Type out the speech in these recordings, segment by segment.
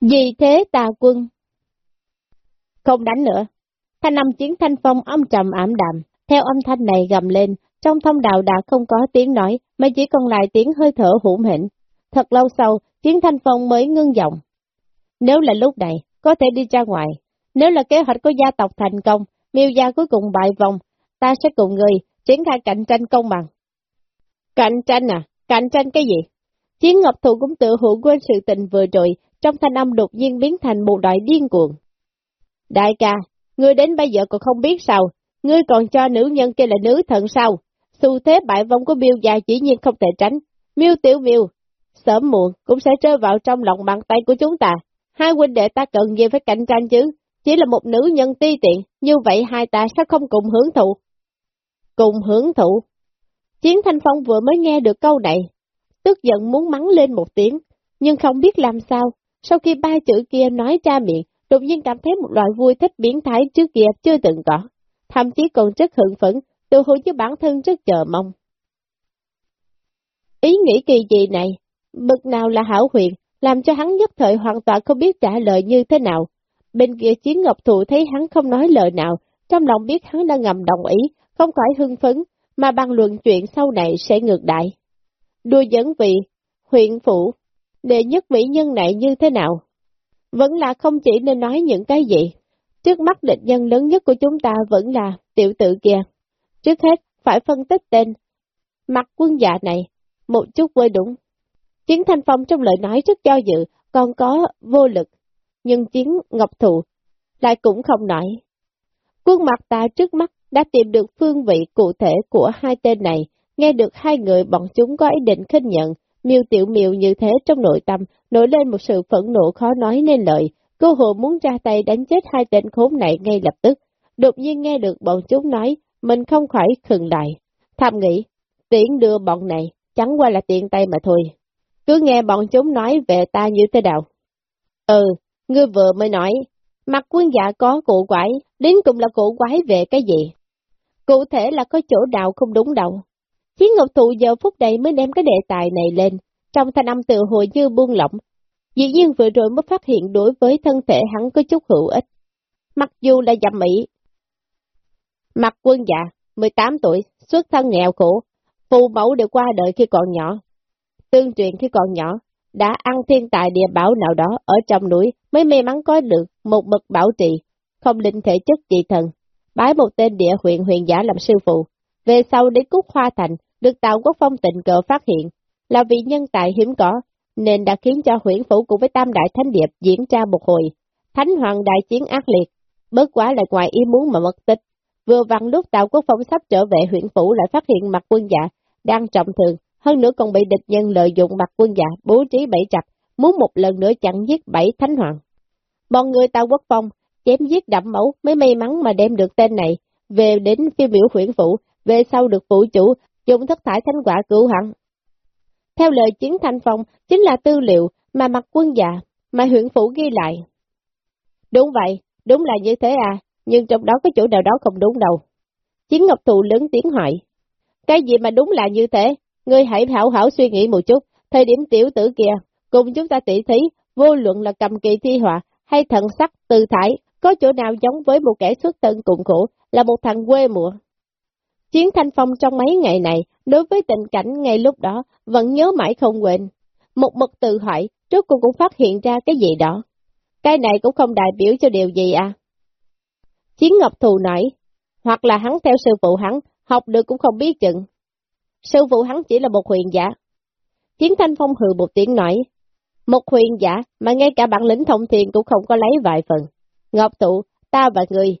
vì thế tà quân? Không đánh nữa. Thanh âm chiến thanh phong âm trầm ảm đạm, theo âm thanh này gầm lên, trong thông đạo đã không có tiếng nói, mà chỉ còn lại tiếng hơi thở hỗn hỉnh. Thật lâu sau, chiến thanh phong mới ngưng giọng. Nếu là lúc này, có thể đi ra ngoài. Nếu là kế hoạch của gia tộc thành công, miêu gia cuối cùng bại vòng, ta sẽ cùng người triển khai cạnh tranh công bằng. Cạnh tranh à? Cạnh tranh cái gì? Chiến Ngọc Thụ cũng tự hữu quên sự tình vừa rồi, trong thanh âm đột nhiên biến thành một loại điên cuồng. Đại ca, ngươi đến bây giờ còn không biết sao, ngươi còn cho nữ nhân kia là nữ thần sao? Xu thế bại vong của miêu già chỉ nhiên không thể tránh. Miêu tiểu miêu, sớm muộn cũng sẽ rơi vào trong lòng bàn tay của chúng ta. Hai huynh đệ ta cần gì phải cạnh tranh chứ? Chỉ là một nữ nhân ti tiện, như vậy hai ta sẽ không cùng hưởng thụ. Cùng hưởng thụ. Chiến Thanh Phong vừa mới nghe được câu này, tức giận muốn mắng lên một tiếng, nhưng không biết làm sao. Sau khi ba chữ kia nói ra miệng, đột nhiên cảm thấy một loại vui thích biến thái trước kia chưa từng có, thậm chí còn rất hưng phẫn, tự hữu với bản thân rất chờ mong. Ý nghĩ kỳ gì này, bực nào là hảo huyền, làm cho hắn nhất thời hoàn toàn không biết trả lời như thế nào. Bên kia chiến ngọc thụ thấy hắn không nói lời nào, trong lòng biết hắn đã ngầm đồng ý, không khỏi hưng phấn, mà bằng luận chuyện sau này sẽ ngược đại. Đua dẫn vị, huyện phủ, đệ nhất mỹ nhân này như thế nào? Vẫn là không chỉ nên nói những cái gì. Trước mắt địch nhân lớn nhất của chúng ta vẫn là tiểu tự kia. Trước hết, phải phân tích tên. Mặt quân dạ này, một chút quê đúng. Chiến Thanh Phong trong lời nói rất do dự, còn có vô lực. Nhưng chiến Ngọc Thụ lại cũng không nói. Quân mặt ta trước mắt đã tìm được phương vị cụ thể của hai tên này, nghe được hai người bọn chúng có ý định khinh nhận, miêu tiểu miêu như thế trong nội tâm, nổi lên một sự phẫn nộ khó nói nên lời, cô hồ muốn ra tay đánh chết hai tên khốn này ngay lập tức. Đột nhiên nghe được bọn chúng nói, mình không khỏi khừng lại. Tham nghĩ, tiện đưa bọn này, chẳng qua là tiện tay mà thôi. Cứ nghe bọn chúng nói về ta như thế nào. Ừ, ngươi vừa mới nói, mặt quân dạ có cụ quái, đến cùng là cụ quái về cái gì? Cụ thể là có chỗ nào không đúng đâu. Chiến Ngọc Thụ giờ phút này mới đem cái đề tài này lên, trong thanh âm tự hồi như buông lỏng. Dĩ nhiên vừa rồi mới phát hiện đối với thân thể hắn có chút hữu ích. Mặc dù là dầm mỹ. Mặt quân già, 18 tuổi, xuất thân nghèo khổ, phù mẫu đều qua đời khi còn nhỏ. Tương truyền khi còn nhỏ, đã ăn thiên tài địa bảo nào đó ở trong núi mới may mắn có được một mực bảo trì, không linh thể chất dị thần, bái một tên địa huyện huyện giả làm sư phụ. Về sau đến Cúc Hoa Thành, được Tào Quốc Phong tình cờ phát hiện, là vị nhân tài hiếm có, nên đã khiến cho huyện phủ cùng với Tam Đại Thánh Điệp diễn ra một hồi. Thánh Hoàng đại chiến ác liệt, bớt quá là ngoài ý muốn mà mất tích. Vừa vặn lúc Tào Quốc Phong sắp trở về huyện phủ lại phát hiện mặt quân dạ, đang trọng thương, hơn nữa còn bị địch nhân lợi dụng mặt quân dạ bố trí bẫy chặt, muốn một lần nữa chặn giết bảy Thánh Hoàng. Bọn người Tào Quốc Phong chém giết đậm mẫu mới may mắn mà đem được tên này, về đến phiêu biểu huyện phủ, về sau được phụ chủ dùng thất thải thanh quả cứu hắn. Theo lời chiến thanh phong, chính là tư liệu mà mặt quân già, mà huyện phủ ghi lại. Đúng vậy, đúng là như thế à, nhưng trong đó có chỗ nào đó không đúng đâu. Chiến Ngọc Thụ lớn tiếng hỏi. Cái gì mà đúng là như thế? Ngươi hãy hảo hảo suy nghĩ một chút, thời điểm tiểu tử kia, cùng chúng ta tỉ thí, vô luận là cầm kỳ thi họa hay thần sắc tư thải, có chỗ nào giống với một kẻ xuất thân cùng khổ, là một thằng quê mùa. Chiến Thanh Phong trong mấy ngày này, đối với tình cảnh ngay lúc đó, vẫn nhớ mãi không quên. Một mực tự hỏi, trước cô cũng phát hiện ra cái gì đó. Cái này cũng không đại biểu cho điều gì à? Chiến Ngọc Thù nói, hoặc là hắn theo sư phụ hắn, học được cũng không biết chừng. Sư phụ hắn chỉ là một huyền giả. Chiến Thanh Phong hừ một tiếng nói, một huyền giả mà ngay cả bản lĩnh thông thiền cũng không có lấy vài phần. Ngọc Thụ, ta và người,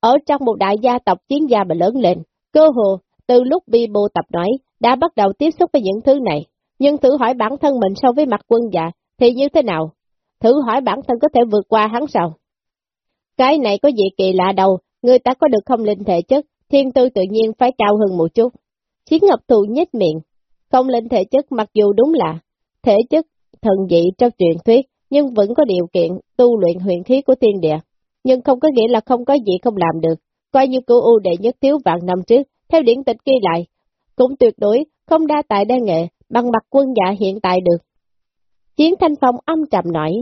ở trong một đại gia tộc chiến gia mà lớn lên, Cơ hồ, từ lúc bi bộ tập nói, đã bắt đầu tiếp xúc với những thứ này, nhưng thử hỏi bản thân mình so với mặt quân dạ, thì như thế nào? Thử hỏi bản thân có thể vượt qua hắn sao? Cái này có gì kỳ lạ đâu, người ta có được không linh thể chất, thiên tư tự nhiên phải cao hơn một chút. Chiến Ngọc Thù nhếch miệng, không linh thể chất mặc dù đúng là thể chất thần dị trong truyền thuyết, nhưng vẫn có điều kiện tu luyện huyền khí của tiên địa. Nhưng không có nghĩa là không có gì không làm được, coi như cô ưu đệ nhất thiếu vạn năm trước, theo điển tịch ghi lại, cũng tuyệt đối không đa tài đa nghệ bằng mặt quân dạ hiện tại được. Chiến Thanh Phong âm trầm nói,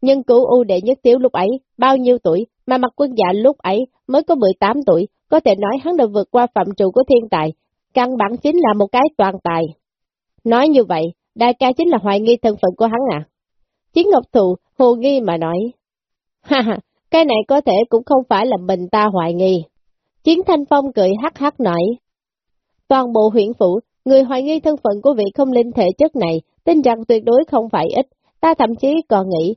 Nhưng cửu U đệ nhất thiếu lúc ấy, bao nhiêu tuổi, mà mặt quân dạ lúc ấy mới có 18 tuổi, có thể nói hắn đã vượt qua phạm trụ của thiên tài, căn bản chính là một cái toàn tài. Nói như vậy, đại ca chính là hoài nghi thân phận của hắn à? Chiến Ngọc Thụ hồ nghi mà nói. Ha ha, cái này có thể cũng không phải là mình ta hoài nghi. Chiến Thanh Phong cười hắc hắc nói. Toàn bộ huyện phủ, người hoài nghi thân phận của vị không linh thể chất này, tin rằng tuyệt đối không phải ít, ta thậm chí còn nghĩ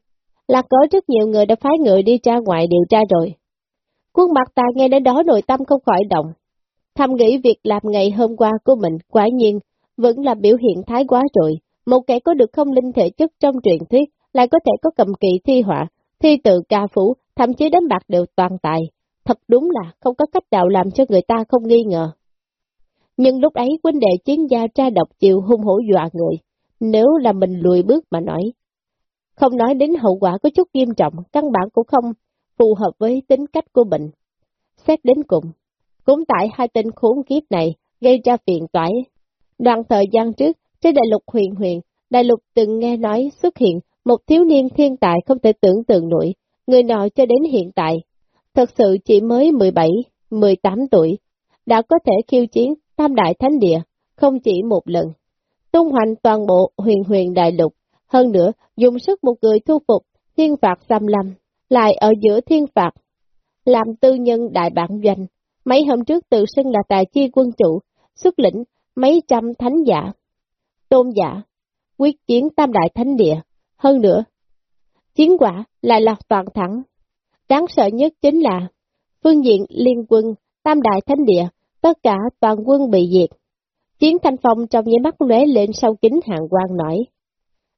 là có rất nhiều người đã phái người đi ra ngoài điều tra rồi. Quân mặt ta nghe đến đó nội tâm không khỏi động. Thầm nghĩ việc làm ngày hôm qua của mình quả nhiên vẫn là biểu hiện thái quá rồi. Một kẻ có được không linh thể chất trong truyền thuyết lại có thể có cầm kỵ thi họa, thi tự ca phủ, thậm chí đánh bạc đều toàn tài. Thật đúng là không có cách nào làm cho người ta không nghi ngờ. Nhưng lúc ấy huynh đệ chiến gia tra độc chịu hung hổ dọa người. Nếu là mình lùi bước mà nói, không nói đến hậu quả có chút nghiêm trọng, căn bản cũng không phù hợp với tính cách của mình. Xét đến cùng, cũng tại hai tên khốn kiếp này gây ra phiền toái. Đoạn thời gian trước, trên đại lục huyền huyền, đại lục từng nghe nói xuất hiện một thiếu niên thiên tài không thể tưởng tượng nổi, người nọ cho đến hiện tại, thật sự chỉ mới 17, 18 tuổi, đã có thể khiêu chiến tam đại thánh địa, không chỉ một lần. Tung hoành toàn bộ huyền huyền đại lục, hơn nữa, dùng sức một người thu phục thiên phạt xâm lâm, lại ở giữa thiên phạt, làm tư nhân đại bản doanh. Mấy hôm trước tự xưng là tài chi quân chủ, xuất lĩnh mấy trăm thánh giả, tôn giả, quyết chiến tam đại thánh địa. Hơn nữa, chiến quả lại là toàn thẳng Đáng sợ nhất chính là phương diện liên quân tam đại thánh địa, tất cả toàn quân bị diệt. Chiến thanh phong trong nháy mắt lóe lên sau kính hàng quan nổi.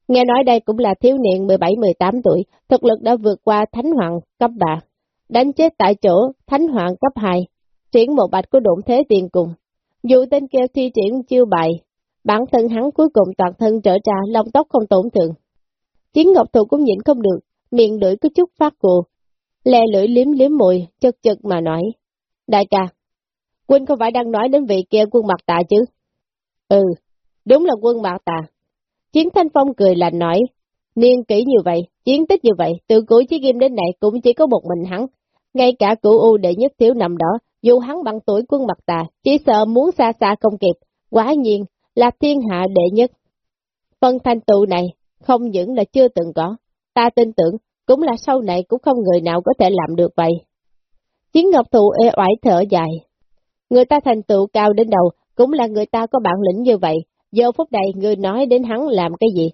Nghe nói đây cũng là thiếu niên 17-18 tuổi, thực lực đã vượt qua Thánh Hoàng cấp 3, đánh chết tại chỗ Thánh Hoàng cấp 2, triển một bạch của đụng thế tiền cùng. Dù tên kêu thi triển chiêu bài, bản thân hắn cuối cùng toàn thân trở ra lông tóc không tổn thương. Chiến Ngọc Thụ cũng nhịn không được, miệng lưỡi có chút phát cù, lè lưỡi liếm liếm mùi, chật chật mà nói. Đại ca, quân không phải đang nói đến vị kia quân mặt tạ chứ? Ừ, đúng là quân mặt tạ. Chiến Thanh Phong cười lạnh nói, niên kỷ như vậy, chiến tích như vậy, từ cuối chí kim đến nay cũng chỉ có một mình hắn. Ngay cả cửu U đệ nhất thiếu nằm đó, dù hắn bằng tuổi quân mặt tà, chỉ sợ muốn xa xa không kịp, quá nhiên là thiên hạ đệ nhất. Phân thanh tụ này, không những là chưa từng có, ta tin tưởng, cũng là sau này cũng không người nào có thể làm được vậy. Chiến Ngọc Thụ ê oải thở dài. Người ta thành tựu cao đến đầu, cũng là người ta có bản lĩnh như vậy, Giờ phút này người nói đến hắn làm cái gì?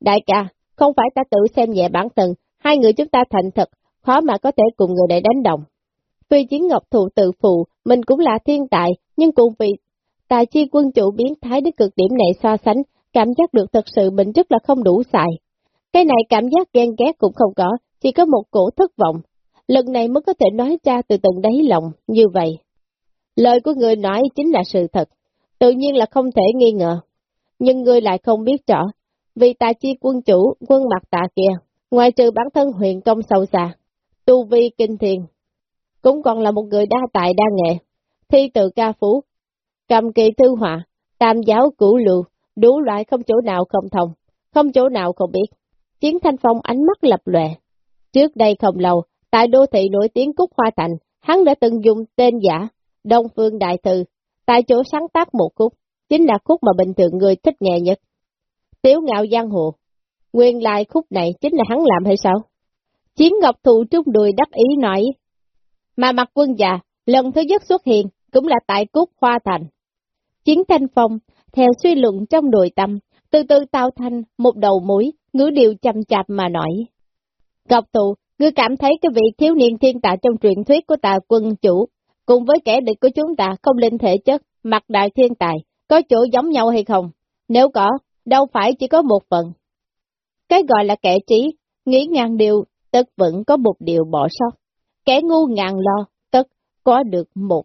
Đại ca, không phải ta tự xem nhẹ bản thân, hai người chúng ta thành thật, khó mà có thể cùng người để đánh đồng. Vì chiến ngọc thụ tự phụ, mình cũng là thiên tài, nhưng cùng vì tài chi quân chủ biến thái đến cực điểm này so sánh, cảm giác được thật sự mình rất là không đủ xài. Cái này cảm giác ghen ghét cũng không có, chỉ có một cổ thất vọng. Lần này mới có thể nói ra từ tận đáy lòng, như vậy. Lời của người nói chính là sự thật, tự nhiên là không thể nghi ngờ nhưng người lại không biết rõ, vì tà chi quân chủ, quân mặt tà kia, ngoài trừ bản thân huyền công sâu xa, tu vi kinh thiền, cũng còn là một người đa tài đa nghệ, thi từ ca phú, cầm kỳ thư họa, tam giáo cửu lưu, đủ loại không chỗ nào không thông, không chỗ nào không biết. Chiến Thanh Phong ánh mắt lập lòe. Trước đây không lâu, tại đô thị nổi tiếng Cúc Hoa Thành, hắn đã từng dùng tên giả, Đông Phương Đại Thư, tại chỗ sáng tác một khúc, chính là khúc mà bình thường người thích nghe nhất. Tiếu ngạo giang hồ, nguyên lai khúc này chính là hắn làm hay sao? Chiến Ngọc Thụ trung đùi đắc ý nói, mà mặt quân già, lần thứ nhất xuất hiện cũng là tại cúc hoa thành. Chiến Thanh Phong, theo suy luận trong nội tâm, từ từ tạo thành một đầu mối, ngữ điệu chậm chạp mà nói. Ngọc Tụ, ngươi cảm thấy cái vị thiếu niên thiên tạ trong truyền thuyết của tà quân chủ, cùng với kẻ địch của chúng ta không linh thể chất, mặt đại thiên tài, có chỗ giống nhau hay không? Nếu có, đâu phải chỉ có một phần. Cái gọi là kẻ trí, nghĩ ngàn điều, tất vẫn có một điều bỏ sót. Kẻ ngu ngàn lo, tất có được một.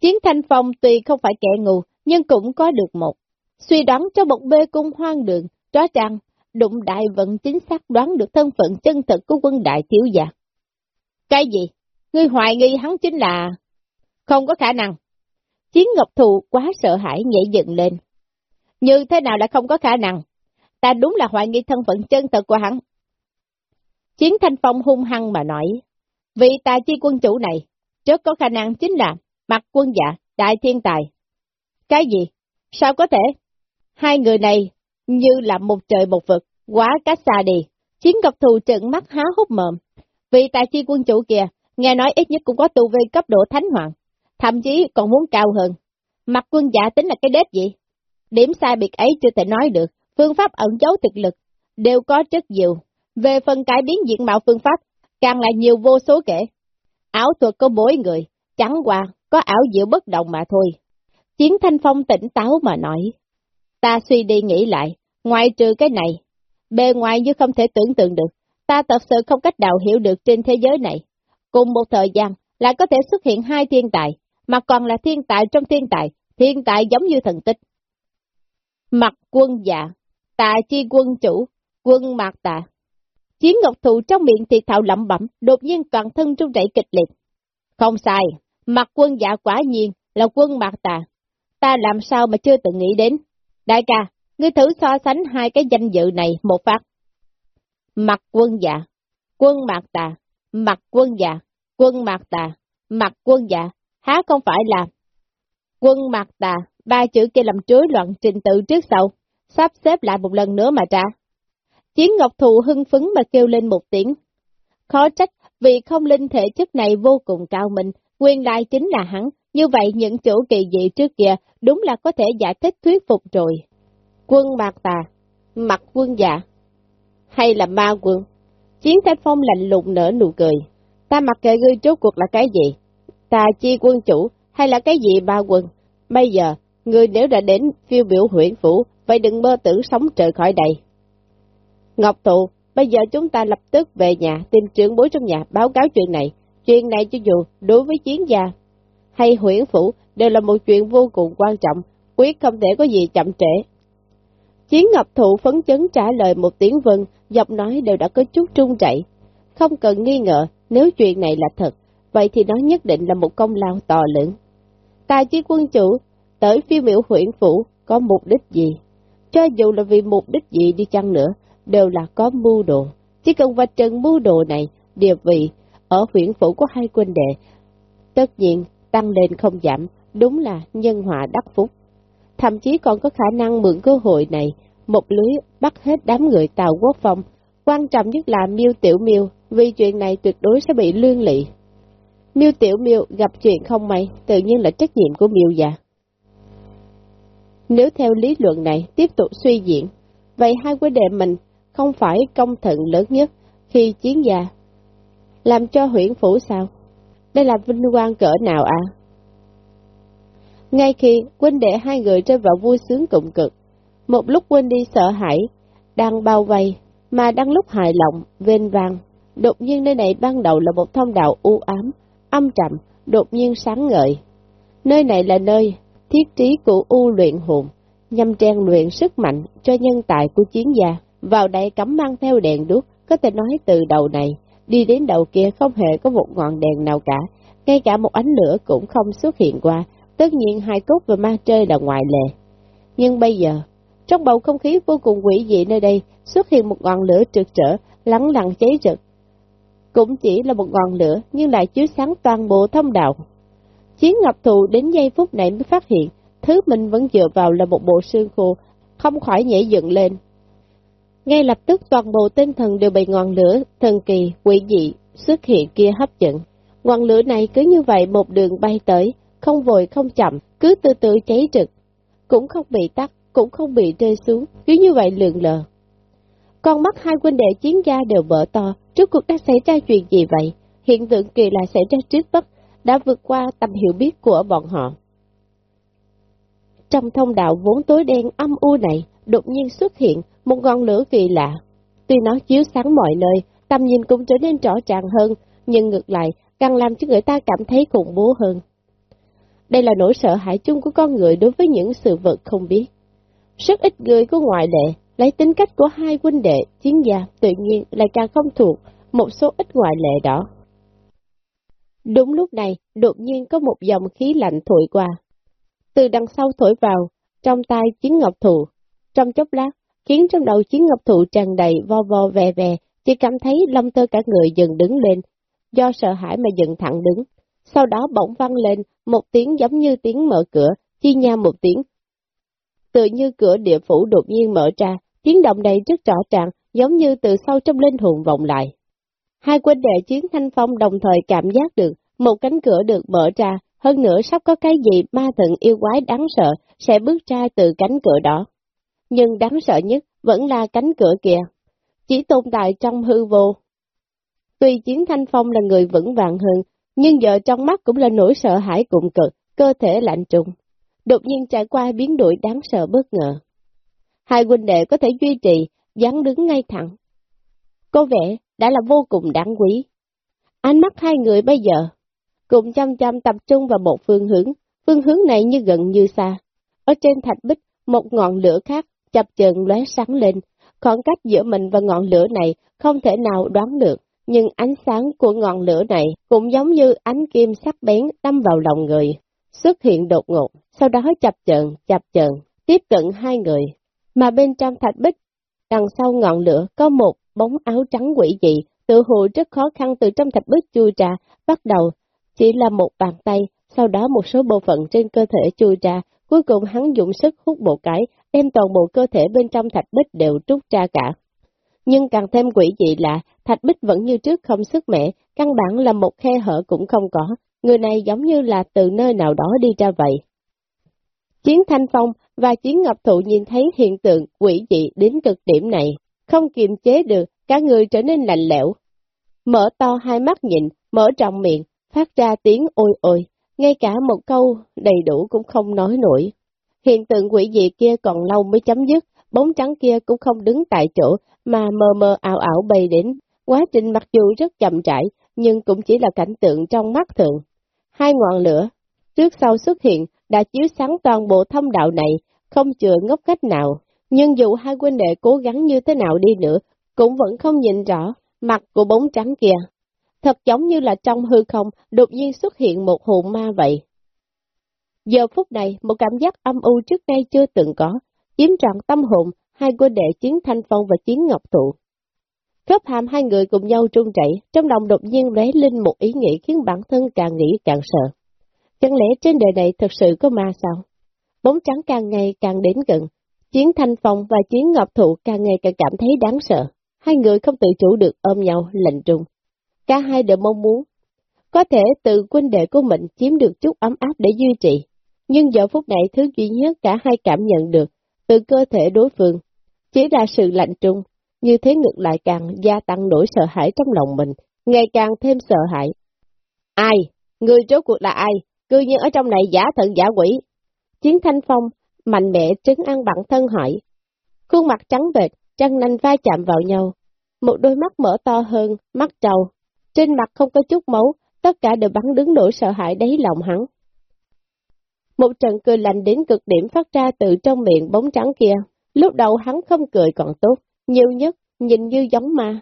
Chiến thanh phong tuy không phải kẻ ngu, nhưng cũng có được một. Suy đoán cho một bê cung hoang đường, rõ ràng, đụng đại vẫn chính xác đoán được thân phận chân thực của quân đại thiếu gia. Cái gì? Ngươi hoài nghi hắn chính là... Không có khả năng. Chiến Ngọc Thụ quá sợ hãi nhảy dựng lên. Như thế nào lại không có khả năng? Ta đúng là hoài nghi thân phận chân thật của hắn. Chiến Thanh Phong hung hăng mà nói, vị tài chi quân chủ này, trước có khả năng chính là mặt quân giả đại thiên tài. Cái gì? Sao có thể? Hai người này như là một trời một vực, quá cách xa đi. Chiến gặp Thù trận mắt há hốc mồm. vì tài chi quân chủ kìa, nghe nói ít nhất cũng có tu vi cấp độ thánh hoàng, thậm chí còn muốn cao hơn. Mặt quân giả tính là cái đết gì? Điểm sai biệt ấy chưa thể nói được, phương pháp ẩn giấu thực lực, đều có rất nhiều. Về phần cải biến diện mạo phương pháp, càng là nhiều vô số kể. Ảo thuật có mỗi người, chẳng qua, có ảo diệu bất động mà thôi. Chiến Thanh Phong tỉnh táo mà nói. Ta suy đi nghĩ lại, ngoài trừ cái này, bề ngoài như không thể tưởng tượng được, ta thật sự không cách nào hiểu được trên thế giới này. Cùng một thời gian, lại có thể xuất hiện hai thiên tài, mà còn là thiên tài trong thiên tài, thiên tài giống như thần tích. Mặt quân dạ, tà chi quân chủ, quân mạc tà. Chiến ngọc thụ trong miệng thì thạo lẩm bẩm, đột nhiên toàn thân trung chảy kịch liệt. Không sai, mặt quân dạ quả nhiên là quân mạc tà. Ta làm sao mà chưa từng nghĩ đến. Đại ca, ngươi thử so sánh hai cái danh dự này một phát. Mặt quân dạ, quân mạc tà, mặt quân dạ, quân mạc tà, mặt quân dạ, há không phải là quân mạc tà, ba chữ kia làm trối loạn trình tự trước sau, sắp xếp lại một lần nữa mà ra. Chiến Ngọc Thụ hưng phấn mà kêu lên một tiếng. Khó trách, vì không linh thể chất này vô cùng cao minh, nguyên lai chính là hắn, như vậy những chỗ kỳ dị trước kia đúng là có thể giải thích thuyết phục rồi. Quân bạc tà, mặt quân dạ, hay là ma quân? Chiến Thanh Phong lạnh lùng nở nụ cười. Ta mặc kệ ngươi chốt cuộc là cái gì? Ta chi quân chủ hay là cái gì ba quân? Bây giờ, ngươi nếu đã đến phiêu biểu huyện phủ, vậy đừng mơ tưởng sống trời khỏi đây. Ngọc Thụ, bây giờ chúng ta lập tức về nhà tìm trưởng bối trong nhà báo cáo chuyện này. Chuyện này cho dù đối với chiến gia hay huyện phủ đều là một chuyện vô cùng quan trọng, quyết không thể có gì chậm trễ. Chiến Ngọc Thụ phấn chấn trả lời một tiếng vân, giọng nói đều đã có chút trung chạy. Không cần nghi ngờ, nếu chuyện này là thật, vậy thì nó nhất định là một công lao to lớn. Tài chi quân chủ, tới phiêu miểu huyện phủ, có mục đích gì? Cho dù là vì mục đích gì đi chăng nữa, đều là có mưu đồ. Chỉ cần vạch trần mưu đồ này, địa vị ở huyện phủ có hai quân đệ, tất nhiên tăng lên không giảm, đúng là nhân họa đắc phúc. Thậm chí còn có khả năng mượn cơ hội này, một lưới bắt hết đám người tàu quốc phòng. Quan trọng nhất là miêu tiểu miêu, vì chuyện này tuyệt đối sẽ bị lương lị. Miêu tiểu miêu gặp chuyện không may, tự nhiên là trách nhiệm của miêu già. Nếu theo lý luận này tiếp tục suy diễn, vậy hai quyết đệ mình không phải công thận lớn nhất khi chiến gia làm cho huyện phủ sao? Đây là vinh quang cỡ nào à? Ngay khi quân đệ hai người rơi vào vui sướng cụm cực, một lúc quên đi sợ hãi, đang bao vây, mà đang lúc hài lòng, vên vang. Đột nhiên nơi này ban đầu là một thông đạo u ám, âm trầm, đột nhiên sáng ngời. Nơi này là nơi thiết trí của u luyện hồn, nhằm trang luyện sức mạnh cho nhân tài của chiến gia. Vào đây cắm mang theo đèn đuốc, có thể nói từ đầu này, đi đến đầu kia không hề có một ngọn đèn nào cả, ngay cả một ánh lửa cũng không xuất hiện qua, tất nhiên hai cốt và ma chơi là ngoại lệ. Nhưng bây giờ, trong bầu không khí vô cùng quỷ dị nơi đây xuất hiện một ngọn lửa trực trở, lắng lặng cháy rực. Cũng chỉ là một ngọn lửa nhưng lại chiếu sáng toàn bộ thông đạo. Chiến ngọc thụ đến giây phút này mới phát hiện, thứ mình vẫn dựa vào là một bộ xương khô, không khỏi nhảy dựng lên. Ngay lập tức toàn bộ tinh thần đều bị ngọn lửa thần kỳ, quỷ dị xuất hiện kia hấp dẫn. Ngọn lửa này cứ như vậy một đường bay tới, không vội không chậm, cứ từ từ cháy rực, cũng không bị tắt, cũng không bị rơi xuống, cứ như vậy lượn lờ. Con mắt hai quân đệ chiến gia đều mở to, trước cuộc đã xảy ra chuyện gì vậy? Hiện tượng kỳ lạ xảy ra trước mắt, đã vượt qua tầm hiểu biết của bọn họ. Trong thông đạo vốn tối đen âm u này, đột nhiên xuất hiện một ngọn lửa kỳ lạ. Tuy nó chiếu sáng mọi nơi, tầm nhìn cũng trở nên rõ ràng hơn, nhưng ngược lại, càng làm cho người ta cảm thấy khủng bố hơn. Đây là nỗi sợ hãi chung của con người đối với những sự vật không biết. Rất ít người có ngoại lệ, lấy tính cách của hai huynh đệ, chiến gia tự nhiên lại càng không thuộc một số ít ngoại lệ đó. Đúng lúc này, đột nhiên có một dòng khí lạnh thổi qua. Từ đằng sau thổi vào, trong tay chiến ngọc thù. Trong chốc lát, khiến trong đầu chiến ngọc thụ tràn đầy vo vo ve ve, chỉ cảm thấy lông tơ cả người dần đứng lên, do sợ hãi mà dần thẳng đứng. Sau đó bỗng văng lên một tiếng giống như tiếng mở cửa, chi nha một tiếng. Tự như cửa địa phủ đột nhiên mở ra, tiếng động này rất rõ ràng, giống như từ sâu trong linh hồn vọng lại. Hai quân đệ chiến thanh phong đồng thời cảm giác được một cánh cửa được mở ra, hơn nữa sắp có cái gì ma thần yêu quái đáng sợ sẽ bước ra từ cánh cửa đó. Nhưng đáng sợ nhất vẫn là cánh cửa kia, chỉ tồn tại trong hư vô. Tuy chiến thanh phong là người vững vàng hơn, nhưng giờ trong mắt cũng là nỗi sợ hãi cùng cực, cơ thể lạnh trùng. Đột nhiên trải qua biến đổi đáng sợ bất ngờ. Hai huynh đệ có thể duy trì, dáng đứng ngay thẳng. Có vẻ đã là vô cùng đáng quý. Ánh mắt hai người bây giờ, cùng chăm chăm tập trung vào một phương hướng, phương hướng này như gần như xa. Ở trên thạch bích, một ngọn lửa khác chập chờn lóe sáng lên, khoảng cách giữa mình và ngọn lửa này không thể nào đoán được, nhưng ánh sáng của ngọn lửa này cũng giống như ánh kim sắc bén đâm vào lòng người, xuất hiện đột ngột, sau đó chập chờn, chập chờn, tiếp cận hai người, mà bên trong thạch bích, đằng sau ngọn lửa có một bóng áo trắng quỷ dị, tự hồ rất khó khăn từ trong thạch bích chui ra, bắt đầu. Chỉ là một bàn tay, sau đó một số bộ phận trên cơ thể chui ra, cuối cùng hắn dùng sức hút một cái, đem toàn bộ cơ thể bên trong thạch bích đều trút ra cả. Nhưng càng thêm quỷ dị là, thạch bích vẫn như trước không sức mẻ, căn bản là một khe hở cũng không có, người này giống như là từ nơi nào đó đi ra vậy. Chiến Thanh Phong và Chiến Ngọc Thụ nhìn thấy hiện tượng quỷ dị đến cực điểm này, không kiềm chế được, cả người trở nên lạnh lẽo. Mở to hai mắt nhìn, mở trọng miệng, phát ra tiếng ôi ôi, ngay cả một câu đầy đủ cũng không nói nổi. Hiện tượng quỷ dị kia còn lâu mới chấm dứt, bóng trắng kia cũng không đứng tại chỗ mà mờ mờ ảo ảo bay đến. Quá trình mặc dù rất chậm trải, nhưng cũng chỉ là cảnh tượng trong mắt thường. Hai ngọn lửa, trước sau xuất hiện, đã chiếu sáng toàn bộ thông đạo này, không chừa ngốc cách nào. Nhưng dù hai huynh đệ cố gắng như thế nào đi nữa, cũng vẫn không nhìn rõ mặt của bóng trắng kia. Thật giống như là trong hư không đột nhiên xuất hiện một hồn ma vậy. Giờ phút này, một cảm giác âm u trước nay chưa từng có, chiếm trọn tâm hồn hai cô đệ chiến thanh phong và chiến ngọc thụ. Khớp hàm hai người cùng nhau trung chảy, trong lòng đột nhiên lóe lên một ý nghĩ khiến bản thân càng nghĩ càng sợ. Chẳng lẽ trên đời này thật sự có ma sao? Bóng trắng càng ngày càng đến gần, chiến thanh phong và chiến ngọc thụ càng ngày càng cảm thấy đáng sợ. Hai người không tự chủ được ôm nhau, lạnh trùng. Cả hai đều mong muốn, có thể từ quân đệ của mình chiếm được chút ấm áp để duy trì. Nhưng giờ phút này thứ duy nhất cả hai cảm nhận được từ cơ thể đối phương, chỉ là sự lạnh trung, như thế ngược lại càng gia tăng nỗi sợ hãi trong lòng mình, ngày càng thêm sợ hãi. Ai? Người rốt cuộc là ai? Cư nhiên ở trong này giả thần giả quỷ. Chiến thanh phong, mạnh mẽ trấn an bản thân hỏi. Khuôn mặt trắng bệch, chân nanh va chạm vào nhau. Một đôi mắt mở to hơn, mắt trầu. Trên mặt không có chút máu, tất cả đều bắn đứng nỗi sợ hãi đáy lòng hắn. Một trận cười lạnh đến cực điểm phát ra từ trong miệng bóng trắng kia. Lúc đầu hắn không cười còn tốt, nhiều nhất nhìn như giống ma.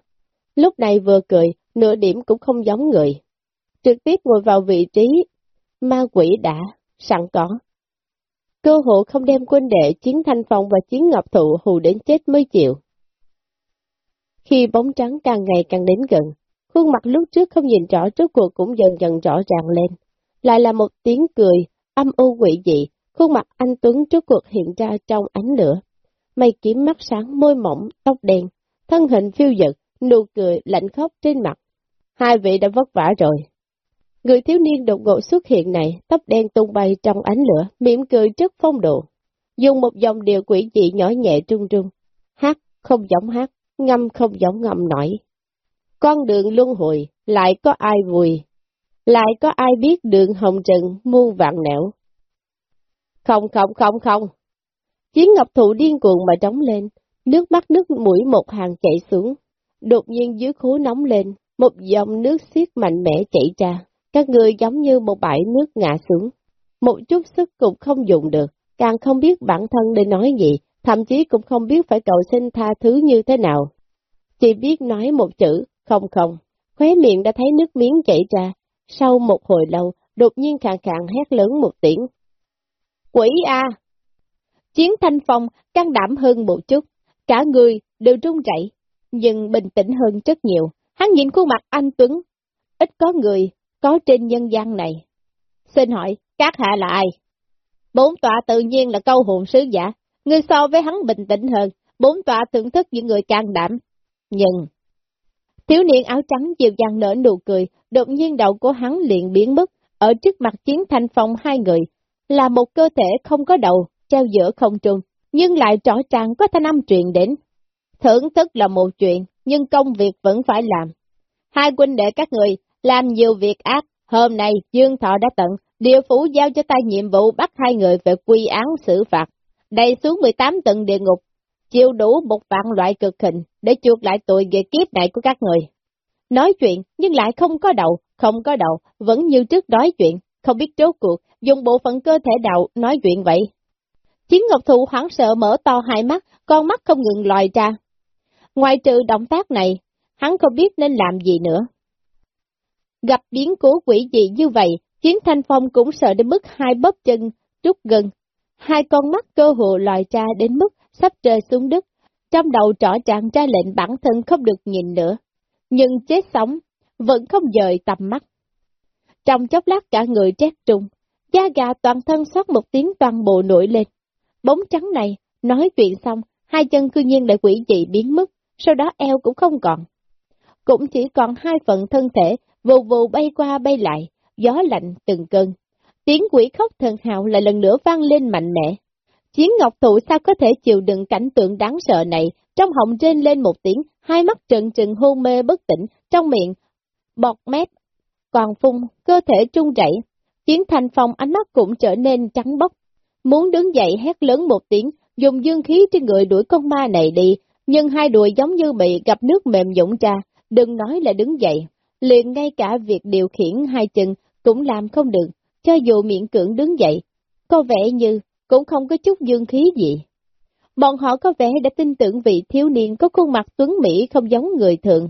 Lúc này vừa cười, nửa điểm cũng không giống người. Trực tiếp ngồi vào vị trí ma quỷ đã, sẵn có. Cơ hội không đem quân đệ chiến thanh phong và chiến ngọc thụ hù đến chết mới chịu. Khi bóng trắng càng ngày càng đến gần, khuôn mặt lúc trước không nhìn rõ trước cuộc cũng dần dần rõ ràng lên. Lại là một tiếng cười, âm u quỷ dị, khuôn mặt anh Tuấn trước cuộc hiện ra trong ánh lửa. mày kiếm mắt sáng, môi mỏng, tóc đen, thân hình phiêu dật, nụ cười, lạnh khóc trên mặt. Hai vị đã vất vả rồi. Người thiếu niên đột ngột xuất hiện này, tóc đen tung bay trong ánh lửa, mỉm cười rất phong độ. Dùng một dòng điều quỷ dị nhỏ nhẹ trung trung. Hát không giống hát, ngâm không giống ngâm nổi. Con đường luân hồi, lại có ai vùi, lại có ai biết đường hồng trần muôn vạn nẻo. Không không không không. Chiến ngọc thụ điên cuồng mà trống lên, nước mắt nước mũi một hàng chảy xuống. Đột nhiên dưới khố nóng lên, một dòng nước xiết mạnh mẽ chảy ra. Các người giống như một bãi nước ngã xuống. Một chút sức cũng không dùng được, càng không biết bản thân để nói gì, thậm chí cũng không biết phải cầu xin tha thứ như thế nào. Chỉ biết nói một chữ, không không, khóe miệng đã thấy nước miếng chảy ra, sau một hồi lâu, đột nhiên khàn khàn hét lớn một tiếng. Quỷ A! Chiến thanh phong căng đảm hơn một chút, cả người đều run rẩy, nhưng bình tĩnh hơn rất nhiều. Hắn nhìn khuôn mặt anh Tuấn, ít có người có trên nhân gian này. Xin hỏi, các hạ là ai? Bốn tọa tự nhiên là câu hồn sứ giả, người so với hắn bình tĩnh hơn, bốn tọa thưởng thức những người can đảm. Nhưng, thiếu niên áo trắng dịu dàng nở nụ cười, đột nhiên đầu của hắn liền biến mất, ở trước mặt chiến thanh phong hai người, là một cơ thể không có đầu, treo giữa không trung, nhưng lại rõ ràng có thanh âm truyền đến. Thưởng thức là một chuyện, nhưng công việc vẫn phải làm. Hai huynh đệ các người làm nhiều việc ác, hôm nay Dương Thọ đã tận, địa phủ giao cho ta nhiệm vụ bắt hai người về quy án xử phạt, đầy xuống 18 tầng địa ngục, chịu đủ một vạn loại cực hình để chuộc lại tội về kiếp này của các người. Nói chuyện nhưng lại không có đầu, không có đầu, vẫn như trước nói chuyện, không biết trốt cuộc, dùng bộ phận cơ thể đạo nói chuyện vậy. Chiến Ngọc Thụ hoảng sợ mở to hai mắt, con mắt không ngừng lòi ra. Ngoài trừ động tác này, hắn không biết nên làm gì nữa. Gặp biến cố quỷ dị như vậy, Chiến Thanh Phong cũng sợ đến mức hai bóp chân trút gần. Hai con mắt cơ hồ lòi ra đến mức sắp rơi xuống đất. Trong đầu trỏ trạng ra lệnh bản thân không được nhìn nữa. Nhưng chết sống, vẫn không dời tầm mắt. Trong chốc lát cả người trét trùng, da gà toàn thân xót một tiếng toàn bộ nổi lên. Bóng trắng này, nói chuyện xong, hai chân cư nhiên lại quỷ dị biến mất, sau đó eo cũng không còn. Cũng chỉ còn hai phần thân thể, vù vù bay qua bay lại, gió lạnh từng cơn. Tiếng quỷ khóc thần hào lại lần nữa vang lên mạnh mẽ. Chiến ngọc thụ sao có thể chịu đựng cảnh tượng đáng sợ này, trong họng trên lên một tiếng, hai mắt trừng trừng hôn mê bất tỉnh, trong miệng, bọt mép, còn phun, cơ thể trung chảy. Chiến thành phong ánh mắt cũng trở nên trắng bóc. Muốn đứng dậy hét lớn một tiếng, dùng dương khí trên người đuổi con ma này đi, nhưng hai đùi giống như bị gặp nước mềm dũng ra, đừng nói là đứng dậy. Liền ngay cả việc điều khiển hai chân cũng làm không được, cho dù miệng cưỡng đứng dậy, có vẻ như cũng không có chút dương khí gì. Bọn họ có vẻ đã tin tưởng vị thiếu niên có khuôn mặt tuấn Mỹ không giống người thường.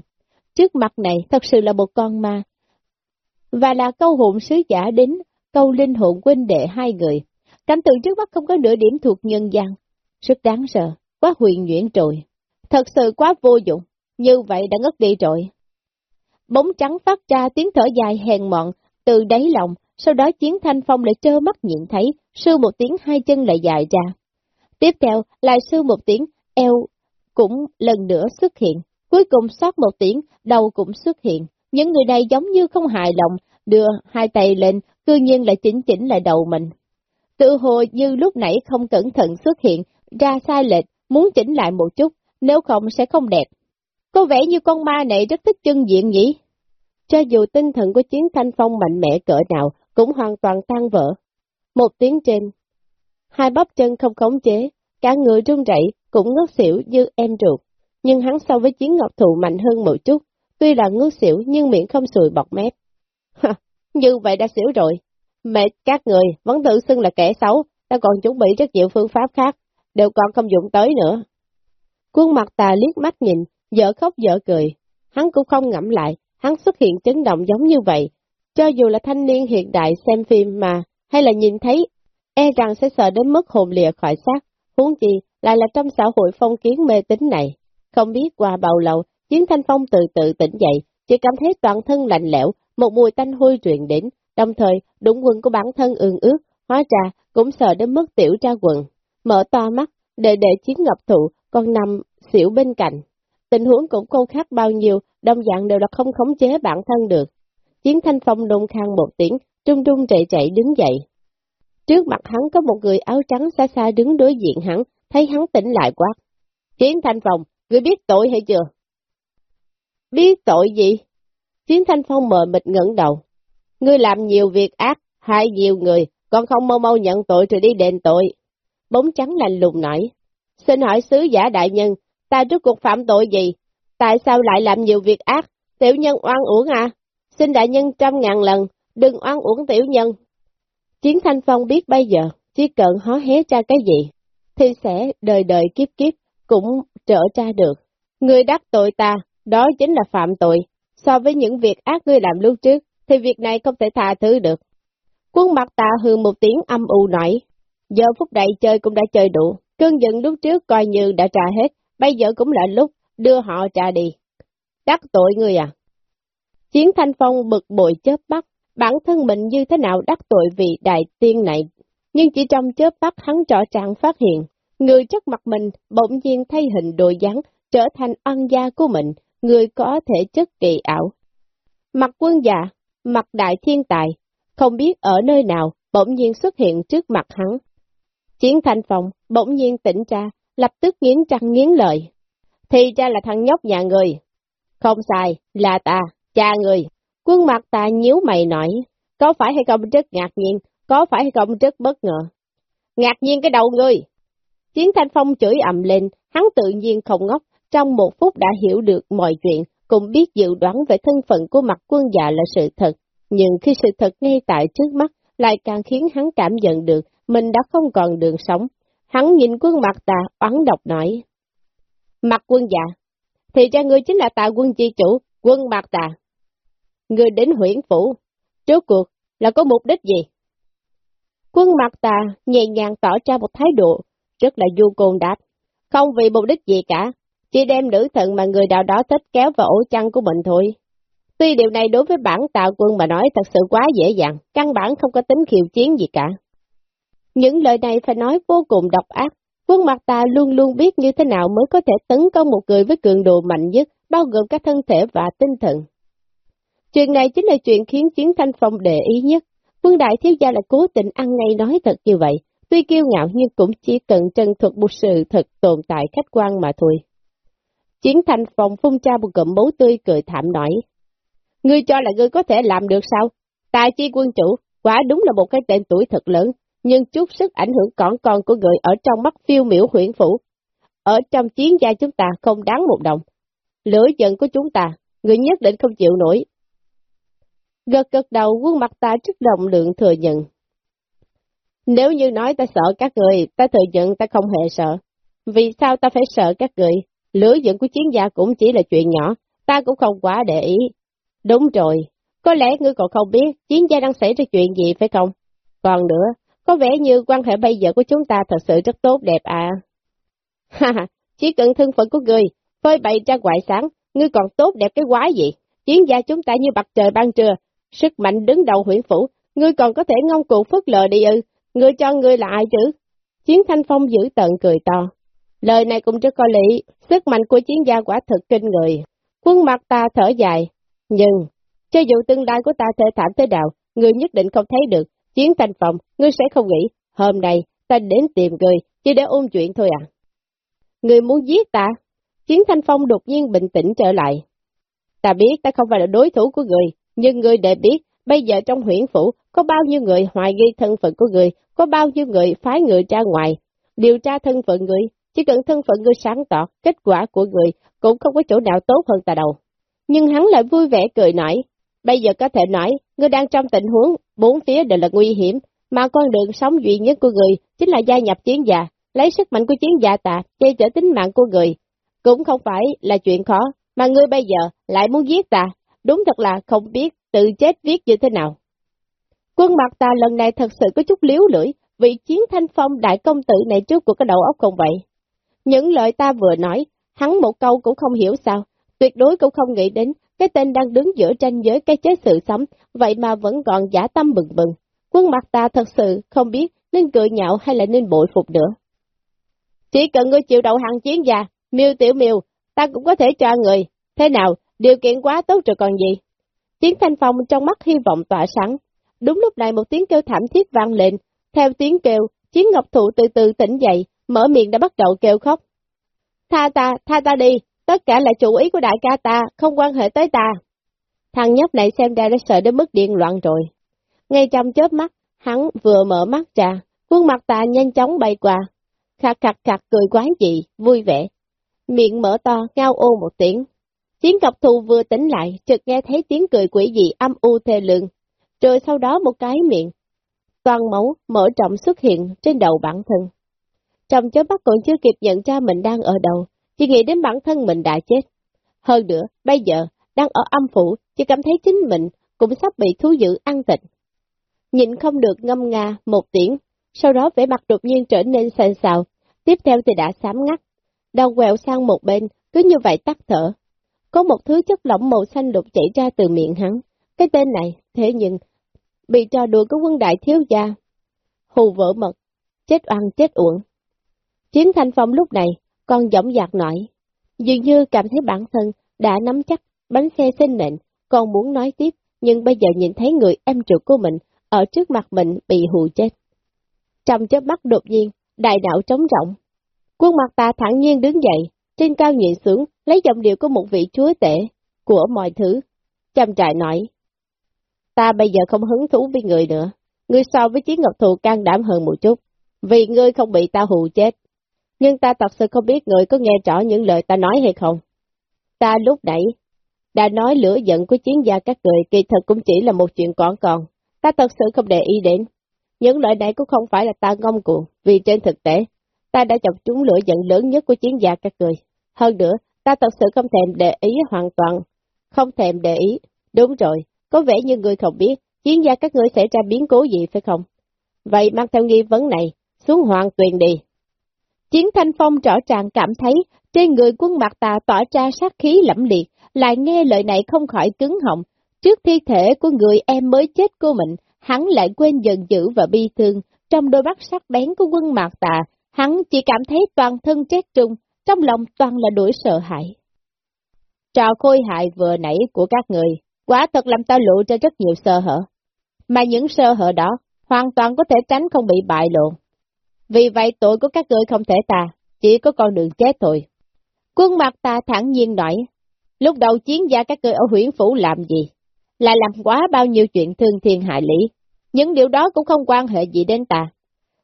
Trước mặt này thật sự là một con ma, và là câu hồn sứ giả đến câu linh hồn huynh đệ hai người. Cảnh tượng trước mắt không có nửa điểm thuộc nhân gian, rất đáng sợ, quá huyền nhuyễn rồi. Thật sự quá vô dụng, như vậy đã ngất đi rồi. Bóng trắng phát ra tiếng thở dài hèn mọn từ đáy lòng, sau đó chiến thanh phong lại trơ mắt nhìn thấy, sư một tiếng hai chân lại dài ra. Tiếp theo, lại sư một tiếng, eo cũng lần nữa xuất hiện, cuối cùng sót một tiếng, đầu cũng xuất hiện. Những người này giống như không hài lòng, đưa hai tay lên, cư nhiên lại chỉnh chỉnh lại đầu mình. Tự hồ như lúc nãy không cẩn thận xuất hiện, ra sai lệch, muốn chỉnh lại một chút, nếu không sẽ không đẹp. Có vẻ như con ma này rất thích chân diện nhỉ? Cho dù tinh thần của chiến thanh phong mạnh mẽ cỡ nào, cũng hoàn toàn tan vỡ. Một tiếng trên, hai bắp chân không khống chế, cả người run rẩy cũng ngất xỉu như em ruột. Nhưng hắn so với chiến ngọc thụ mạnh hơn một chút, tuy là ngất xỉu nhưng miệng không sùi bọt mép. như vậy đã xỉu rồi. Mệt các người vẫn tự xưng là kẻ xấu, ta còn chuẩn bị rất nhiều phương pháp khác, đều còn không dụng tới nữa. Quân mặt tà liếc mắt nhìn, dở khóc dở cười. Hắn cũng không ngẫm lại, hắn xuất hiện chấn động giống như vậy. Cho dù là thanh niên hiện đại xem phim mà, hay là nhìn thấy, e rằng sẽ sợ đến mức hồn lìa khỏi xác, huống chi lại là trong xã hội phong kiến mê tín này. Không biết qua bao lâu, chiến thanh phong từ từ tỉnh dậy, chỉ cảm thấy toàn thân lạnh lẽo, một mùi tanh hôi truyền đến, đồng thời đúng quần của bản thân ương ướt, hóa ra cũng sợ đến mức tiểu ra quần. Mở to mắt, để để chiến ngọc thụ, còn nằm xỉu bên cạnh. Tình huống cũng không khác bao nhiêu, đồng dạng đều là không khống chế bản thân được. Chiến thanh phong đung khang một tiếng, trung trung chạy chạy đứng dậy. Trước mặt hắn có một người áo trắng xa xa đứng đối diện hắn, thấy hắn tỉnh lại quát. Chiến thanh phong, người biết tội hay chưa? Biết tội gì? Chiến thanh phong mờ mịt ngẩng đầu. Ngươi làm nhiều việc ác, hại nhiều người, còn không mau mau nhận tội rồi đi đền tội. Bóng trắng lạnh lùng nói. Xin hỏi sứ giả đại nhân, ta trước cuộc phạm tội gì? Tại sao lại làm nhiều việc ác? Tiểu nhân oan uổng à? Xin đại nhân trăm ngàn lần, đừng oan uổng tiểu nhân. Chiến Thanh Phong biết bây giờ, chỉ cần hó hé ra cái gì, thì sẽ đời đời kiếp kiếp cũng trở tra được. Người đắc tội ta, đó chính là phạm tội. So với những việc ác ngươi làm lúc trước, thì việc này không thể tha thứ được. Quân mặt ta hư một tiếng âm u nổi. Giờ phút này chơi cũng đã chơi đủ, cơn giận lúc trước coi như đã trả hết, bây giờ cũng là lúc đưa họ trả đi. Đắc tội người à? Chiến Thanh Phong bực bội chớp mắt, bản thân mình như thế nào đắc tội vị đại tiên này. Nhưng chỉ trong chớp mắt hắn trọ trạng phát hiện, người trước mặt mình bỗng nhiên thay hình đồ dáng, trở thành ân gia của mình, người có thể chất kỳ ảo. Mặt quân già, mặt đại thiên tài, không biết ở nơi nào, bỗng nhiên xuất hiện trước mặt hắn. Chiến thành phòng, bỗng nhiên tỉnh ra, lập tức nghiến răng nghiến lợi. Thì ra là thằng nhóc nhà người. Không sai, là ta, cha người. Quân mặt ta nhíu mày nói, có phải hay không rất ngạc nhiên, có phải hay không rất bất ngờ. Ngạc nhiên cái đầu người. Chiến thanh phong chửi ầm lên, hắn tự nhiên không ngốc, trong một phút đã hiểu được mọi chuyện, cũng biết dự đoán về thân phận của mặt quân dạ là sự thật. Nhưng khi sự thật ngay tại trước mắt, lại càng khiến hắn cảm nhận được mình đã không còn đường sống. Hắn nhìn quân mặt tà, oán độc nói. Mặt quân dạ, thì ra ngươi chính là tà quân chi chủ, quân mặt tà người đến huyện phủ, trước cuộc là có mục đích gì? Quân mặt tà nhẹ nhàng tỏ ra một thái độ, rất là du côn đáp. Không vì mục đích gì cả, chỉ đem nữ thần mà người nào đó thích kéo vào ổ chăn của mình thôi. Tuy điều này đối với bản tạo quân mà nói thật sự quá dễ dàng, căn bản không có tính khiêu chiến gì cả. Những lời này phải nói vô cùng độc ác, quân mặt ta luôn luôn biết như thế nào mới có thể tấn công một người với cường độ mạnh nhất, bao gồm các thân thể và tinh thần. Chuyện này chính là chuyện khiến chiến thanh phong để ý nhất. vương đại thiếu gia là cố tình ăn ngay nói thật như vậy, tuy kiêu ngạo nhưng cũng chỉ cần chân thuật một sự thật tồn tại khách quan mà thôi. Chiến thanh phong phun cha một cụm bố tươi cười thảm nói. Ngươi cho là ngươi có thể làm được sao? Tài chi quân chủ, quả đúng là một cái tên tuổi thật lớn, nhưng chút sức ảnh hưởng còn con của người ở trong mắt phiêu miểu huyện phủ. Ở trong chiến gia chúng ta không đáng một đồng. Lửa giận của chúng ta, người nhất định không chịu nổi. Gật gật đầu quân mặt ta trước động lượng thừa nhận. Nếu như nói ta sợ các người, ta thừa nhận ta không hề sợ. Vì sao ta phải sợ các người? Lửa giận của chiến gia cũng chỉ là chuyện nhỏ, ta cũng không quá để ý. Đúng rồi, có lẽ ngươi còn không biết chiến gia đang xảy ra chuyện gì phải không? Còn nữa, có vẻ như quan hệ bây giờ của chúng ta thật sự rất tốt đẹp à. Ha ha, chỉ cần thân phận của ngươi, phơi bày ra ngoại sáng, ngươi còn tốt đẹp cái quái gì? Chiến gia chúng ta như mặt trời ban trưa, sức mạnh đứng đầu huyện phủ, ngươi còn có thể ngông cuồng phất lờ đi ư, ngươi cho ngươi là ai chứ? Chiến thanh phong giữ tận cười to. Lời này cũng rất có lý, sức mạnh của chiến gia quả thực kinh người. Quân mặt ta thở dài, nhưng, cho dù tương lai của ta thê thảm thế đạo, ngươi nhất định không thấy được, chiến thanh phong, ngươi sẽ không nghĩ, hôm nay ta đến tìm ngươi, chỉ để ôn chuyện thôi à. Ngươi muốn giết ta? Chiến thanh phong đột nhiên bình tĩnh trở lại. Ta biết ta không phải là đối thủ của người, nhưng người để biết, bây giờ trong huyện phủ, có bao nhiêu người hoài nghi thân phận của người, có bao nhiêu người phái người ra ngoài, điều tra thân phận người, chỉ cần thân phận người sáng tỏ, kết quả của người cũng không có chỗ nào tốt hơn ta đâu. Nhưng hắn lại vui vẻ cười nói, bây giờ có thể nói, ngươi đang trong tình huống, bốn phía đều là nguy hiểm, mà con đường sống duy nhất của người chính là gia nhập chiến gia, lấy sức mạnh của chiến gia ta, che chở tính mạng của người. Cũng không phải là chuyện khó, mà ngươi bây giờ lại muốn giết ta, đúng thật là không biết tự chết viết như thế nào. Quân mặt ta lần này thật sự có chút liếu lưỡi, vị chiến thanh phong đại công tử này trước của cái đầu óc không vậy. Những lời ta vừa nói, hắn một câu cũng không hiểu sao, tuyệt đối cũng không nghĩ đến cái tên đang đứng giữa tranh giới cái chết sự sống, vậy mà vẫn còn giả tâm bừng bừng. Quân mặt ta thật sự không biết nên cười nhạo hay là nên bội phục nữa. Chỉ cần ngươi chịu đầu hàng chiến gia, miêu tiểu miêu, ta cũng có thể cho người. Thế nào, điều kiện quá tốt rồi còn gì? Tiếng thanh phong trong mắt hy vọng tỏa sáng. Đúng lúc này một tiếng kêu thảm thiết vang lên. Theo tiếng kêu, chiến ngọc thụ từ từ tỉnh dậy, mở miệng đã bắt đầu kêu khóc. Tha ta, tha ta đi, tất cả là chủ ý của đại ca ta, không quan hệ tới ta. Thằng nhóc này xem ra đã sợ đến mức điên loạn rồi. Ngay trong chớp mắt, hắn vừa mở mắt ra, khuôn mặt ta nhanh chóng bay qua. Khạc khạc khạc cười quái dị, vui vẻ. Miệng mở to, ngao ô một tiếng. Chiến ngọc thù vừa tỉnh lại, chợt nghe thấy tiếng cười quỷ dị âm u thê lương. Rồi sau đó một cái miệng, toàn máu mở rộng xuất hiện trên đầu bản thân. Trong chớp mắt còn chưa kịp nhận ra mình đang ở đâu, chỉ nghĩ đến bản thân mình đã chết. Hơn nữa, bây giờ, đang ở âm phủ, chỉ cảm thấy chính mình cũng sắp bị thú dữ ăn thịt. Nhịn không được ngâm nga một tiếng, sau đó vẻ mặt đột nhiên trở nên xanh xào, tiếp theo thì đã sám ngắt. Đầu quẹo sang một bên, cứ như vậy tắt thở. Có một thứ chất lỏng màu xanh lục chảy ra từ miệng hắn. Cái tên này, thế nhưng, bị trò đùa của quân đại thiếu gia. Hù vỡ mật, chết oan chết uổng. Chiến thanh phong lúc này, còn giọng dạc nổi, dường như cảm thấy bản thân đã nắm chắc bánh xe sinh mệnh, còn muốn nói tiếp, nhưng bây giờ nhìn thấy người em ruột của mình ở trước mặt mình bị hù chết. Trong chớp mắt đột nhiên, đại đạo trống rộng. Quân mặt ta thẳng nhiên đứng dậy, trên cao nhìn xuống, lấy giọng điệu của một vị chúa tể, của mọi thứ. Chăm trại nói, ta bây giờ không hứng thú với người nữa, ngươi so với chiến ngọc thù can đảm hơn một chút, vì ngươi không bị ta hù chết. Nhưng ta thật sự không biết người có nghe rõ những lời ta nói hay không. Ta lúc nãy đã nói lửa giận của chiến gia các người kỳ thật cũng chỉ là một chuyện còn còn, ta thật sự không để ý đến. Những lời này cũng không phải là ta ngông cuồng, vì trên thực tế, ta đã chọc trúng lửa giận lớn nhất của chiến gia các người. Hơn nữa, ta thật sự không thèm để ý hoàn toàn, không thèm để ý. Đúng rồi, có vẻ như người không biết, chiến gia các ngươi sẽ ra biến cố gì phải không? Vậy mang theo nghi vấn này, xuống hoàng tuyền đi. Chiến thanh phong rõ ràng cảm thấy, trên người quân mặt tà tỏa ra sát khí lẫm liệt, lại nghe lời này không khỏi cứng họng. Trước thi thể của người em mới chết của mình, hắn lại quên giận dữ và bi thương. Trong đôi mắt sắc bén của quân mạc tà, hắn chỉ cảm thấy toàn thân chết trung, trong lòng toàn là đuổi sợ hãi. Trò khôi hại vừa nãy của các người, quả thật làm ta lộ ra rất nhiều sơ hở. Mà những sơ hở đó, hoàn toàn có thể tránh không bị bại lộ. Vì vậy tội của các người không thể tà, chỉ có con đường chết thôi. Quân mặt ta thẳng nhiên nói, lúc đầu chiến gia các người ở huyện phủ làm gì? Là làm quá bao nhiêu chuyện thương thiên hại lý. Những điều đó cũng không quan hệ gì đến ta.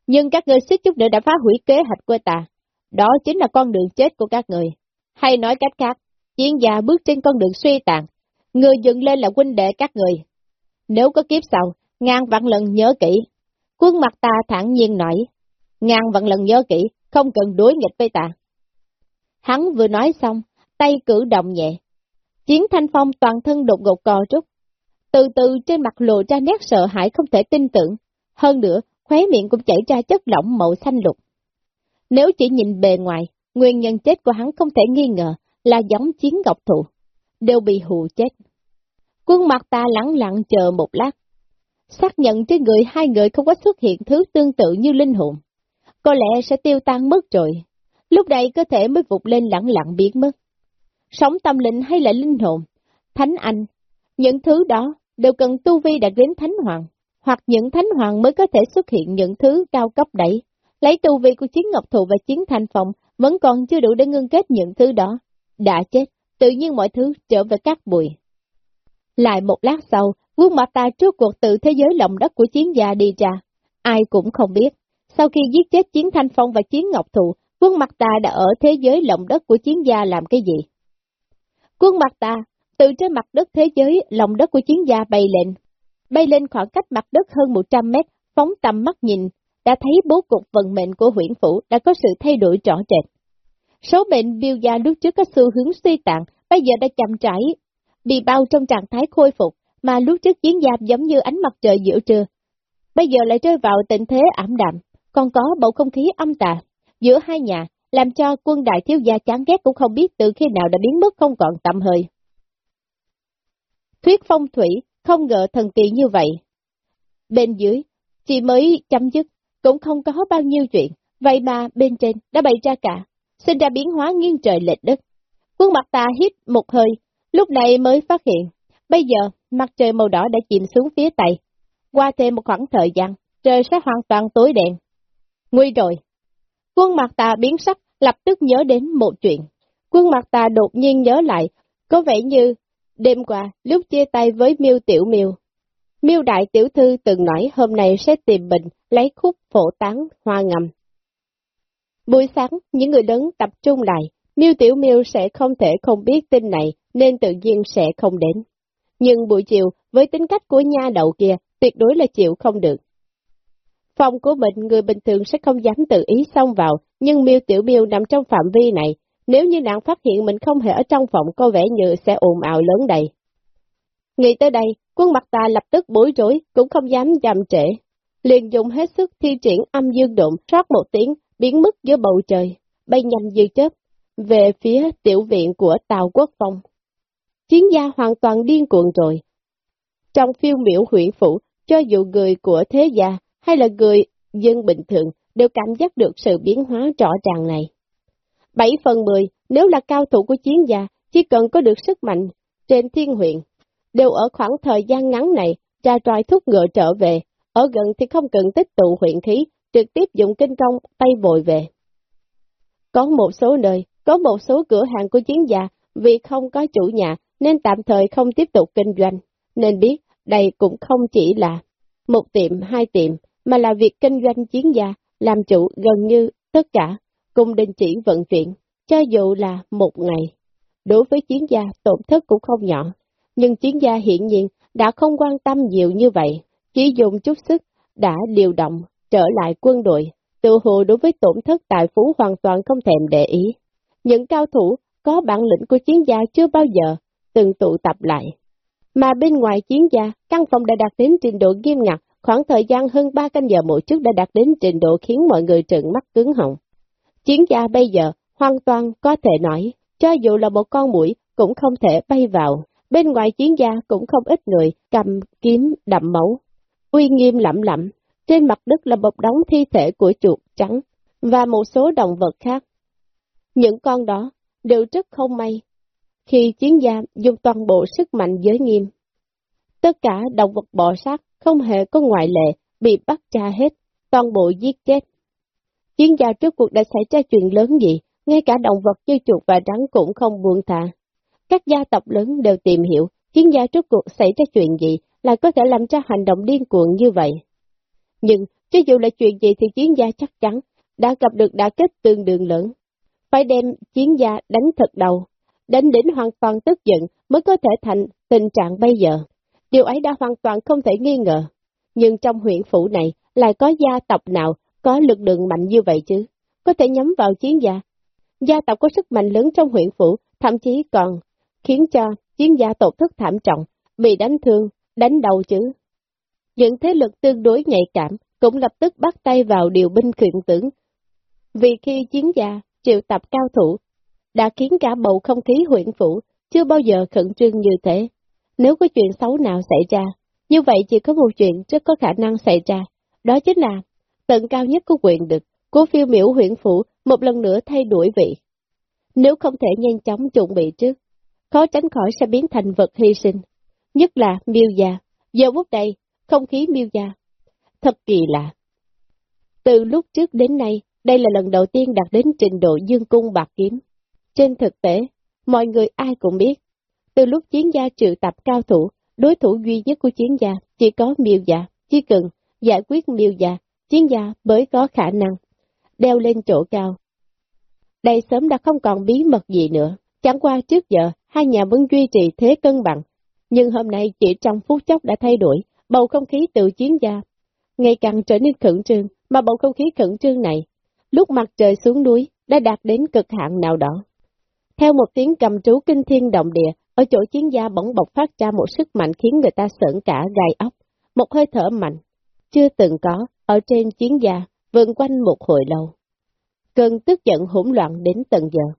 Nhưng các người suýt chút nữa đã phá hủy kế hoạch của ta. Đó chính là con đường chết của các người. Hay nói cách khác, chiến gia bước trên con đường suy tàn. Người dựng lên là huynh đệ các người. Nếu có kiếp sau, ngàn vạn lần nhớ kỹ. Quân mặt ta thẳng nhiên nói, ngàn vạn lần nhớ kỹ, không cần đối nghịch với ta. Hắn vừa nói xong, tay cử động nhẹ. Chiến thanh phong toàn thân đột ngột co rút. Từ từ trên mặt lộ ra nét sợ hãi không thể tin tưởng. Hơn nữa, khóe miệng cũng chảy ra chất lỏng màu xanh lục. Nếu chỉ nhìn bề ngoài, nguyên nhân chết của hắn không thể nghi ngờ là giống chiến ngọc thụ, đều bị hù chết. Quân mặt ta lặng lặng chờ một lát, xác nhận trên người hai người không có xuất hiện thứ tương tự như linh hồn. Có lẽ sẽ tiêu tan mất rồi, lúc này cơ thể mới vụt lên lặng lặng biến mất. Sống tâm linh hay là linh hồn, thánh anh, những thứ đó đều cần tu vi đạt đến thánh hoàng, hoặc những thánh hoàng mới có thể xuất hiện những thứ cao cấp đẩy. Lấy tu vi của chiến ngọc thụ và chiến thanh phòng vẫn còn chưa đủ để ngưng kết những thứ đó. Đã chết, tự nhiên mọi thứ trở về các bụi. Lại một lát sau, quân mặt ta trước cuộc từ thế giới lòng đất của chiến gia đi ra. Ai cũng không biết, sau khi giết chết chiến thanh phong và chiến ngọc thụ, quân mặt ta đã ở thế giới lòng đất của chiến gia làm cái gì? Quân mặt ta, từ trên mặt đất thế giới, lòng đất của chiến gia bay lên. Bay lên khoảng cách mặt đất hơn 100 mét, phóng tầm mắt nhìn, đã thấy bố cục vận mệnh của huyện phủ đã có sự thay đổi rõ rệt. Số bệnh biêu gia lúc trước có xu hướng suy tàn, bây giờ đã chậm trải, bị bao trong trạng thái khôi phục, mà lúc trước chiến gia giống như ánh mặt trời giữa trưa. Bây giờ lại rơi vào tình thế ảm đạm, còn có bầu không khí âm tà giữa hai nhà, làm cho quân đại thiếu gia chán ghét cũng không biết từ khi nào đã biến mất không còn tầm hơi. Thuyết phong thủy, không ngờ thần kỳ như vậy. Bên dưới, chỉ mới chấm dứt, cũng không có bao nhiêu chuyện, vậy mà bên trên đã bày ra cả, sinh ra biến hóa nghiêng trời lệch đất. Quân mặt ta hít một hơi, lúc này mới phát hiện, bây giờ mặt trời màu đỏ đã chìm xuống phía tây. Qua thêm một khoảng thời gian, trời sẽ hoàn toàn tối đen. Nguy rồi. Quân mặt ta biến sắc, lập tức nhớ đến một chuyện. Quân mặt ta đột nhiên nhớ lại, có vẻ như đêm qua lúc chia tay với miêu Tiểu miêu miêu đại tiểu thư từng nói hôm nay sẽ tìm mình lấy khúc phổ tán hoa ngầm. Buổi sáng, những người lớn tập trung lại, miêu Tiểu miêu sẽ không thể không biết tin này nên tự nhiên sẽ không đến. Nhưng buổi chiều, với tính cách của nha đầu kia, tuyệt đối là chịu không được. Phòng của mình người bình thường sẽ không dám tự ý xông vào, nhưng miêu Tiểu miêu nằm trong phạm vi này, nếu như nàng phát hiện mình không hề ở trong phòng có vẻ như sẽ ồn ào lớn đầy. Nghĩ tới đây, quân mặt ta lập tức bối rối, cũng không dám chậm trễ. Liền dùng hết sức thi triển âm dương độn rót một tiếng, biến mất giữa bầu trời, bay nhanh như chớp. về phía tiểu viện của tàu Quốc Phong. Chiến gia hoàn toàn điên cuồng rồi. Trong phiêu miểu huyện phủ, cho dù người của thế gia hay là người dân bình thường đều cảm giác được sự biến hóa rõ ràng này. 7 phần 10, nếu là cao thủ của chiến gia, chỉ cần có được sức mạnh trên thiên huyện, đều ở khoảng thời gian ngắn này ra tròi thúc ngựa trở về, ở gần thì không cần tích tụ huyện khí, trực tiếp dùng kinh công tay bồi về. Có một số nơi, có một số cửa hàng của chiến gia, vì không có chủ nhà nên tạm thời không tiếp tục kinh doanh, nên biết đây cũng không chỉ là một tiệm, hai tiệm, mà là việc kinh doanh chiến gia, làm chủ gần như tất cả, cùng đình chỉ vận chuyển, cho dù là một ngày. Đối với chiến gia, tổn thất cũng không nhỏ, nhưng chiến gia hiện nhiên đã không quan tâm nhiều như vậy, chỉ dùng chút sức, đã điều động, trở lại quân đội, tự hồ đối với tổn thất tài phú hoàn toàn không thèm để ý. Những cao thủ có bản lĩnh của chiến gia chưa bao giờ từng tụ tập lại. Mà bên ngoài chiến gia, căn phòng đã đạt đến trình độ nghiêm ngặt, khoảng thời gian hơn 3 canh giờ mỗi trước đã đạt đến trình độ khiến mọi người trợn mắt cứng họng. Chiến gia bây giờ hoàn toàn có thể nói, cho dù là một con mũi cũng không thể bay vào, bên ngoài chiến gia cũng không ít người cầm kiếm đậm máu. Uy nghiêm lẩm lẩm, trên mặt đất là một đống thi thể của chuột trắng và một số động vật khác. Những con đó đều rất không may, khi chiến gia dùng toàn bộ sức mạnh giới nghiêm. Tất cả động vật bò sát không hề có ngoại lệ, bị bắt tra hết, toàn bộ giết chết. Chiến gia trước cuộc đã xảy ra chuyện lớn gì, ngay cả động vật như chuột và rắn cũng không buông thả. Các gia tộc lớn đều tìm hiểu, chiến gia trước cuộc xảy ra chuyện gì là có thể làm ra hành động điên cuồng như vậy. Nhưng, cho dù là chuyện gì thì chiến gia chắc chắn đã gặp được đả kết tương đương lớn. Phải đem chiến gia đánh thật đầu, đánh đến hoàn toàn tức giận mới có thể thành tình trạng bây giờ. Điều ấy đã hoàn toàn không thể nghi ngờ. Nhưng trong huyện phủ này lại có gia tộc nào có lực lượng mạnh như vậy chứ? Có thể nhắm vào chiến gia. Gia tộc có sức mạnh lớn trong huyện phủ, thậm chí còn khiến cho chiến gia tổn thất thảm trọng, bị đánh thương, đánh đầu chứ. Những thế lực tương đối nhạy cảm cũng lập tức bắt tay vào điều binh khuyện tướng. Vì khi chiến gia triệu tập cao thủ, đã khiến cả bầu không khí huyện phủ chưa bao giờ khẩn trương như thế. Nếu có chuyện xấu nào xảy ra, như vậy chỉ có một chuyện rất có khả năng xảy ra, đó chính là tận cao nhất của quyền được, của phiêu miểu huyện phủ một lần nữa thay đổi vị. Nếu không thể nhanh chóng chuẩn bị trước, khó tránh khỏi sẽ biến thành vật hy sinh, nhất là miêu già. Giờ phút đây, không khí miêu già, thật kỳ lạ. Từ lúc trước đến nay, đây là lần đầu tiên đạt đến trình độ dương cung bạc kiếm. Trên thực tế, mọi người ai cũng biết, từ lúc chiến gia triệu tập cao thủ, đối thủ duy nhất của chiến gia chỉ có miêu già, chỉ cần giải quyết miêu già, chiến gia mới có khả năng đeo lên chỗ cao. Đây sớm đã không còn bí mật gì nữa, chẳng qua trước giờ hai nhà vẫn duy trì thế cân bằng, nhưng hôm nay chỉ trong phút chốc đã thay đổi, bầu không khí từ chiến gia ngày càng trở nên khẩn trương, mà bầu không khí khẩn trương này, lúc mặt trời xuống núi, đã đạt đến cực hạn nào đó. Theo một tiếng cầm trú kinh thiên động địa, ở chỗ chiến gia bỗng bộc phát ra một sức mạnh khiến người ta sợn cả gai ốc, một hơi thở mạnh, chưa từng có, ở trên chiến gia, vườn quanh một hồi lâu. Cơn tức giận hỗn loạn đến tận giờ,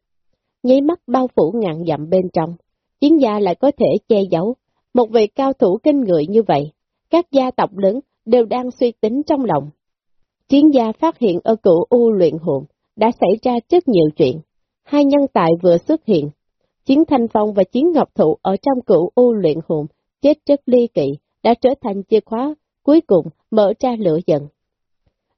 nháy mắt bao phủ ngàn dặm bên trong, chiến gia lại có thể che giấu, một vị cao thủ kinh người như vậy, các gia tộc lớn đều đang suy tính trong lòng. Chiến gia phát hiện ở cựu U luyện hồn, đã xảy ra rất nhiều chuyện. Hai nhân tài vừa xuất hiện, Chiến Thanh Phong và Chiến Ngọc Thụ ở trong cựu U luyện hồn, chết rất ly kỵ, đã trở thành chìa khóa cuối cùng mở ra lửa giận.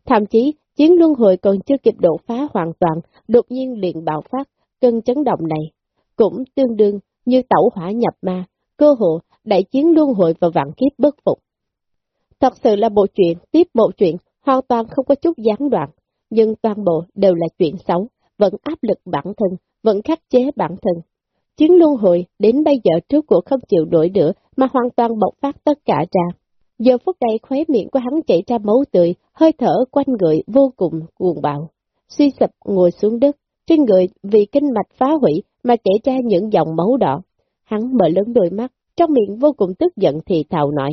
Thậm chí, chiến luân hồi còn chưa kịp đột phá hoàn toàn, đột nhiên liền bạo phát, cơn chấn động này, cũng tương đương như tẩu hỏa nhập ma, cơ hội đại chiến luân hồi và vạn kiếp bất phục. Thật sự là bộ chuyện, tiếp bộ chuyện, hoàn toàn không có chút gián đoạn, nhưng toàn bộ đều là chuyện xấu, vẫn áp lực bản thân, vẫn khắc chế bản thân. Chiến luân hồi đến bây giờ trước của không chịu nổi nữa mà hoàn toàn bộc phát tất cả ra. Giờ phút đây khóe miệng của hắn chảy ra máu tươi, hơi thở quanh người vô cùng cuồng bạo. Suy sụp ngồi xuống đất, trên người vì kinh mạch phá hủy mà chảy ra những dòng máu đỏ. Hắn mở lớn đôi mắt, trong miệng vô cùng tức giận thì thào nói.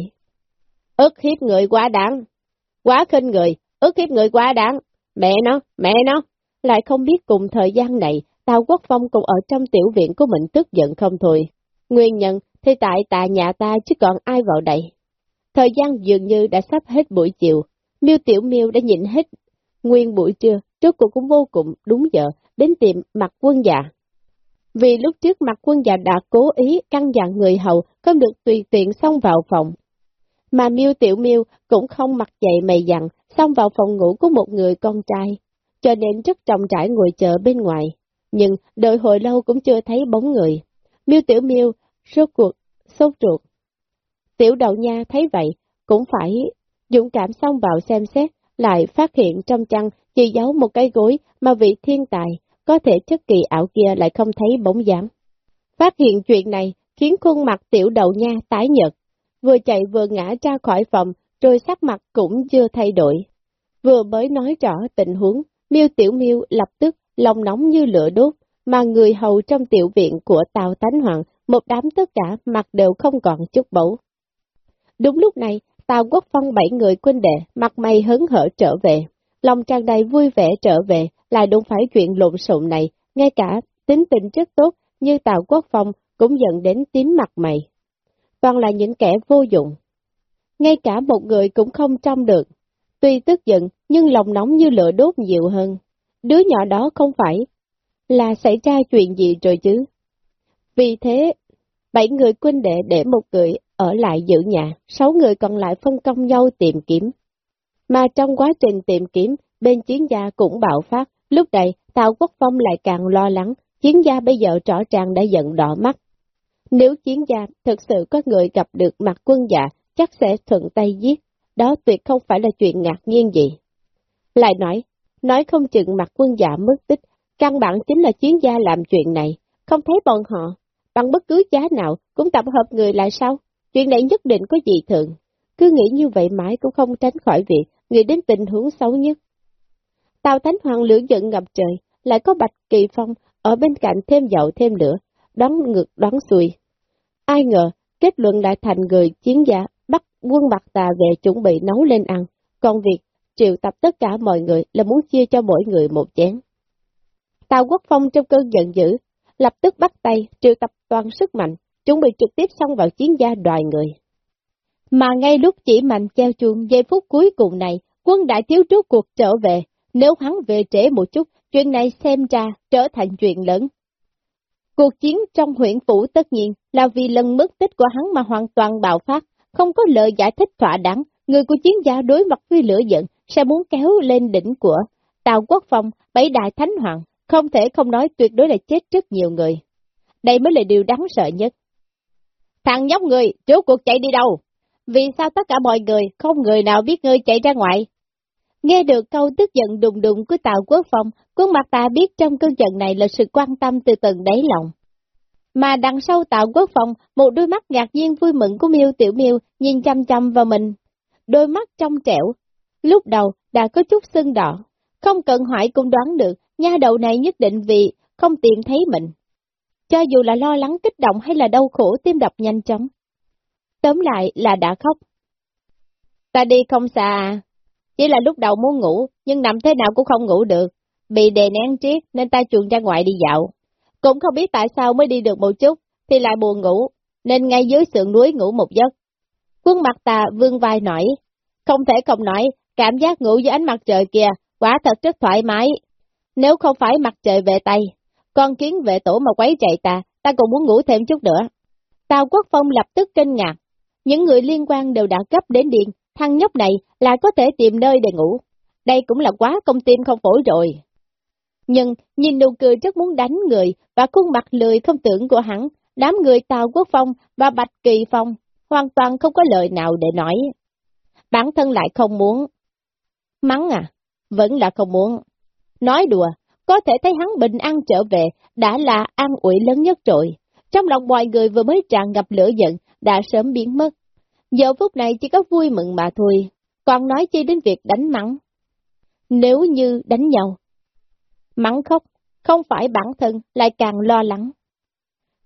ức hiếp người quá đáng, quá khinh người, ức hiếp người quá đáng, mẹ nó, mẹ nó, lại không biết cùng thời gian này Tào Quốc Phong cũng ở trong tiểu viện của mình tức giận không thôi. Nguyên nhân thì tại tại nhà ta chứ còn ai vào đây. Thời gian dường như đã sắp hết buổi chiều, Miêu Tiểu Miêu đã nhịn hết nguyên buổi trưa, trước cuộc cũng vô cùng đúng giờ, đến tiệm mặt quân già. Vì lúc trước mặt quân già đã cố ý căn dặn người hầu không được tùy tiện xông vào phòng. Mà Miêu Tiểu Miêu cũng không mặc dậy mày dặn, xông vào phòng ngủ của một người con trai, cho nên rất trọng trải ngồi chờ bên ngoài. Nhưng đợi hồi lâu cũng chưa thấy bóng người. Miêu Tiểu Miêu rốt cuộc, sốt ruột. Tiểu đậu nha thấy vậy, cũng phải dũng cảm xông vào xem xét, lại phát hiện trong chăn chỉ giấu một cái gối mà vị thiên tài, có thể chất kỳ ảo kia lại không thấy bóng dáng. Phát hiện chuyện này khiến khuôn mặt tiểu đậu nha tái nhợt, vừa chạy vừa ngã ra khỏi phòng, rồi sắc mặt cũng chưa thay đổi. Vừa mới nói rõ tình huống, miêu tiểu miêu lập tức lòng nóng như lửa đốt, mà người hầu trong tiểu viện của Tào Thánh Hoàng, một đám tất cả mặt đều không còn chút bấu. Đúng lúc này, Tào Quốc Phong bảy người quân đệ, mặt mày hớn hở trở về, lòng tràn đầy vui vẻ trở về, lại đúng phải chuyện lộn xộn này, ngay cả tính tình rất tốt như Tào Quốc Phong cũng dẫn đến tím mặt mày. Toàn là những kẻ vô dụng. Ngay cả một người cũng không trong được. Tuy tức giận, nhưng lòng nóng như lửa đốt nhiều hơn. Đứa nhỏ đó không phải là xảy ra chuyện gì rồi chứ. Vì thế, bảy người quân đệ để một người ở lại giữ nhà, sáu người còn lại phân công nhau tìm kiếm. Mà trong quá trình tìm kiếm, bên chiến gia cũng bạo phát, lúc này Tào Quốc Phong lại càng lo lắng, chiến gia bây giờ rõ ràng đã giận đỏ mắt. Nếu chiến gia thực sự có người gặp được mặt quân dạ, chắc sẽ thuận tay giết, đó tuyệt không phải là chuyện ngạc nhiên gì. Lại nói, nói không chừng mặt quân dạ mất tích, căn bản chính là chiến gia làm chuyện này, không thấy bọn họ, bằng bất cứ giá nào cũng tập hợp người lại sao, chuyện này nhất định có gì thường. Cứ nghĩ như vậy mãi cũng không tránh khỏi việc, nghĩ đến tình huống xấu nhất. Tào Thánh Hoàng lửa giận ngập trời, lại có Bạch Kỳ Phong ở bên cạnh thêm dầu thêm lửa, đón ngược đón xuôi. Ai ngờ, kết luận lại thành người chiến giả bắt quân bạc tà về chuẩn bị nấu lên ăn, còn việc triệu tập tất cả mọi người là muốn chia cho mỗi người một chén. Tào Quốc Phong trong cơn giận dữ, lập tức bắt tay triệu tập toàn sức mạnh, chuẩn bị trực tiếp xông vào chiến gia đoài người. Mà ngay lúc chỉ mạnh treo chuông giây phút cuối cùng này, quân đại thiếu trước cuộc trở về, nếu hắn về trễ một chút, chuyện này xem ra trở thành chuyện lớn. Cuộc chiến trong huyện phủ tất nhiên là vì lần mất tích của hắn mà hoàn toàn bạo phát, không có lời giải thích thỏa đáng, người của chiến gia đối mặt với lửa giận sẽ muốn kéo lên đỉnh của Tào Quốc Phong, bảy đại thánh hoàng, không thể không nói tuyệt đối là chết rất nhiều người. Đây mới là điều đáng sợ nhất. Thằng nhóc người, trước cuộc chạy đi đâu? Vì sao tất cả mọi người, không người nào biết ngươi chạy ra ngoài? Nghe được câu tức giận đùng đùng của Tào Quốc Phong, khuôn mặt ta biết trong cơn giận này là sự quan tâm từ tận đáy lòng. Mà đằng sau Tào Quốc Phong, một đôi mắt ngạc nhiên vui mừng của miêu Tiểu miêu nhìn chăm chăm vào mình. Đôi mắt trong trẻo, lúc đầu đã có chút sưng đỏ. Không cần hỏi cũng đoán được, nha đầu này nhất định vì không tìm thấy mình. Cho dù là lo lắng kích động hay là đau khổ tim đập nhanh chóng. Tóm lại là đã khóc. Ta đi không xa à, chỉ là lúc đầu muốn ngủ, nhưng nằm thế nào cũng không ngủ được. Bị đè nén triết nên ta chuồn ra ngoài đi dạo. Cũng không biết tại sao mới đi được một chút, thì lại buồn ngủ, nên ngay dưới sườn núi ngủ một giấc. Quân mặt ta vương vai nổi, không thể không nói, cảm giác ngủ dưới ánh mặt trời kìa, quả thật rất thoải mái. Nếu không phải mặt trời về tay, con kiến vệ tổ mà quấy chạy ta, ta cũng muốn ngủ thêm chút nữa. Tào Quốc Phong lập tức kinh ngạc. Những người liên quan đều đã cấp đến điện, thằng nhóc này là có thể tìm nơi để ngủ. Đây cũng là quá công tim không phổi rồi. Nhưng nhìn nụ cười rất muốn đánh người và khuôn mặt lười không tưởng của hắn, đám người Tào Quốc Phong và Bạch Kỳ Phong hoàn toàn không có lời nào để nói. Bản thân lại không muốn. Mắng à? Vẫn là không muốn. Nói đùa, có thể thấy hắn bình an trở về đã là an ủi lớn nhất rồi. Trong lòng mọi người vừa mới tràn ngập lửa giận, đã sớm biến mất. Giờ phút này chỉ có vui mừng mà thôi, còn nói chi đến việc đánh mắng. Nếu như đánh nhau, mắng khóc, không phải bản thân lại càng lo lắng.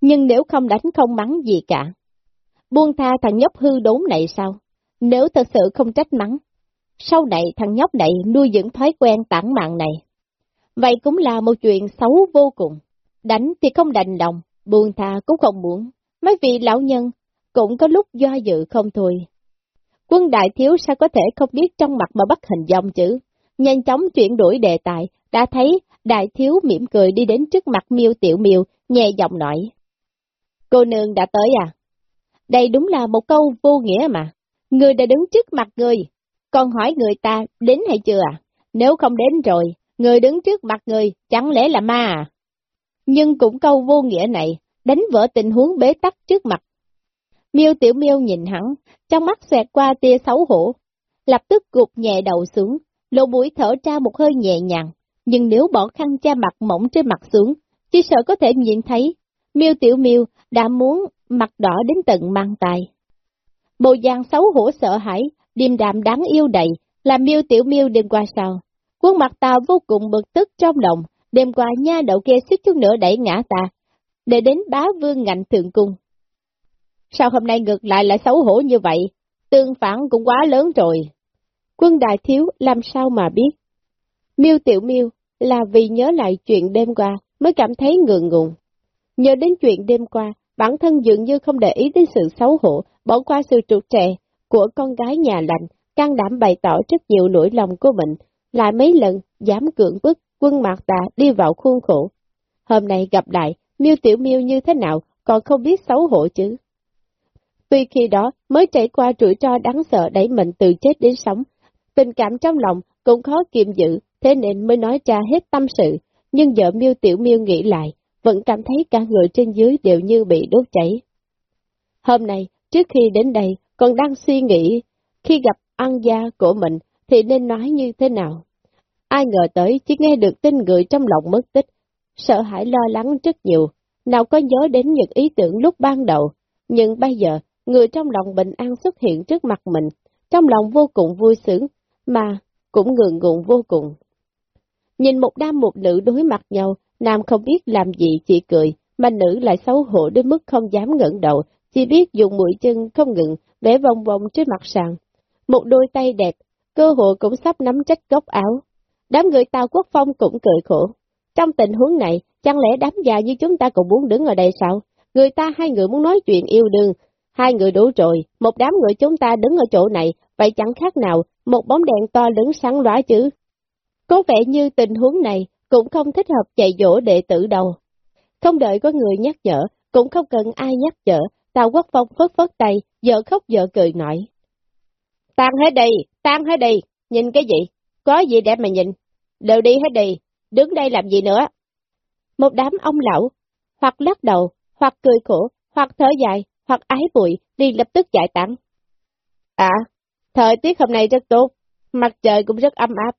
Nhưng nếu không đánh không mắng gì cả, buông tha thằng nhóc hư đốn này sao? Nếu thật sự không trách mắng, sau này thằng nhóc này nuôi dưỡng thói quen tản mạng này. Vậy cũng là một chuyện xấu vô cùng. đánh thì không đành lòng, buông tha cũng không muốn. Mấy vị lão nhân cũng có lúc do dự không thôi. Quân đại thiếu sao có thể không biết trong mặt mà bắt hình dòng chữ. Nhanh chóng chuyển đổi đề tài, đã thấy đại thiếu mỉm cười đi đến trước mặt miêu tiểu miêu, nhẹ giọng nói. Cô nương đã tới à? Đây đúng là một câu vô nghĩa mà. Người đã đứng trước mặt người, còn hỏi người ta đến hay chưa à? Nếu không đến rồi, người đứng trước mặt người chẳng lẽ là ma à? Nhưng cũng câu vô nghĩa này, đánh vỡ tình huống bế tắc trước mặt. Miêu Tiểu Miêu nhìn hắn, trong mắt xoẹt qua tia xấu hổ, lập tức gục nhẹ đầu xuống, lộ mũi thở ra một hơi nhẹ nhàng, nhưng nếu bỏ khăn che mặt mỏng trên mặt xuống, chỉ sợ có thể nhìn thấy, Miêu Tiểu Miêu đã muốn mặt đỏ đến tận mang tay. Bộ dạng xấu hổ sợ hãi, điềm đạm đáng yêu đầy, làm Miêu Tiểu Miêu đêm qua sao. Quân mặt ta vô cùng bực tức trong lòng, đêm qua nha đậu kia suýt chút nữa đẩy ngã ta, để đến bá vương ngạnh thượng cung. Sao hôm nay ngược lại lại xấu hổ như vậy? Tương phản cũng quá lớn rồi. Quân đại thiếu làm sao mà biết? Miêu tiểu miêu là vì nhớ lại chuyện đêm qua mới cảm thấy ngượng ngùng. Nhớ đến chuyện đêm qua, bản thân dường như không để ý đến sự xấu hổ, bỏ qua sự trục trẻ của con gái nhà lành, can đảm bày tỏ rất nhiều nỗi lòng của mình, lại mấy lần dám cưỡng bức quân mạc tà đi vào khuôn khổ. Hôm nay gặp lại, miêu tiểu miêu như thế nào, còn không biết xấu hổ chứ. Tuy khi đó mới trải qua rủi ro đáng sợ đẩy mình từ chết đến sống, tình cảm trong lòng cũng khó kiềm giữ, thế nên mới nói ra hết tâm sự, nhưng vợ miêu tiểu miêu nghĩ lại, vẫn cảm thấy cả người trên dưới đều như bị đốt cháy. Hôm nay, trước khi đến đây, còn đang suy nghĩ, khi gặp ăn gia của mình thì nên nói như thế nào. Ai ngờ tới chỉ nghe được tin người trong lòng mất tích, sợ hãi lo lắng rất nhiều, nào có nhớ đến những ý tưởng lúc ban đầu, nhưng bây giờ người trong lòng bình an xuất hiện trước mặt mình, trong lòng vô cùng vui sướng, mà cũng ngượng ngùng vô cùng. Nhìn một nam một nữ đối mặt nhau, nam không biết làm gì chỉ cười, mà nữ lại xấu hổ đến mức không dám ngẩng đầu, chỉ biết dùng mũi chân không ngừng, vẽ vòng vòng trên mặt sàn. Một đôi tay đẹp, cơ hội cũng sắp nắm trách góc áo. Đám người Tàu Quốc Phong cũng cười khổ. Trong tình huống này, chẳng lẽ đám già như chúng ta cũng muốn đứng ở đây sao? Người ta hai người muốn nói chuyện yêu đương, hai người đủ rồi, một đám người chúng ta đứng ở chỗ này, vậy chẳng khác nào, một bóng đèn to lớn sáng lóa chứ. Có vẻ như tình huống này cũng không thích hợp chạy dỗ đệ tử đâu. Không đợi có người nhắc nhở, cũng không cần ai nhắc nhở, Tào Quốc Phong phớt phớt tay, vợ khóc vợ cười nói. Tan hết đi, tan hết đi, nhìn cái gì? Có gì để mà nhìn? Đều đi hết đi, đứng đây làm gì nữa? Một đám ông lão, hoặc lắc đầu, hoặc cười khổ, hoặc thở dài, hoặc ái bụi, liền lập tức giải tán. À, thời tiết hôm nay rất tốt, mặt trời cũng rất ấm áp.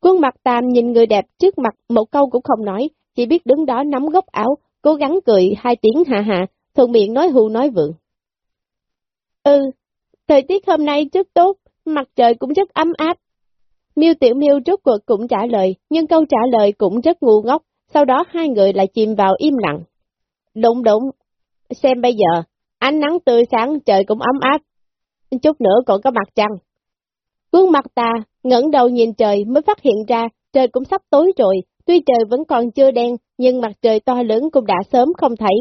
Quân mặt tam nhìn người đẹp trước mặt một câu cũng không nói, chỉ biết đứng đó nắm góc áo, cố gắng cười hai tiếng hạ hạ, thuận miệng nói hù nói vượng. Ừ, thời tiết hôm nay rất tốt, mặt trời cũng rất ấm áp. Miêu Tiểu Miêu rốt cuộc cũng trả lời, nhưng câu trả lời cũng rất ngu ngốc, sau đó hai người lại chìm vào im lặng. Đúng đúng, xem bây giờ, ánh nắng tươi sáng trời cũng ấm áp, chút nữa còn có mặt trăng. Quân mặt ta, ngẩng đầu nhìn trời mới phát hiện ra trời cũng sắp tối rồi, tuy trời vẫn còn chưa đen, nhưng mặt trời to lớn cũng đã sớm không thấy.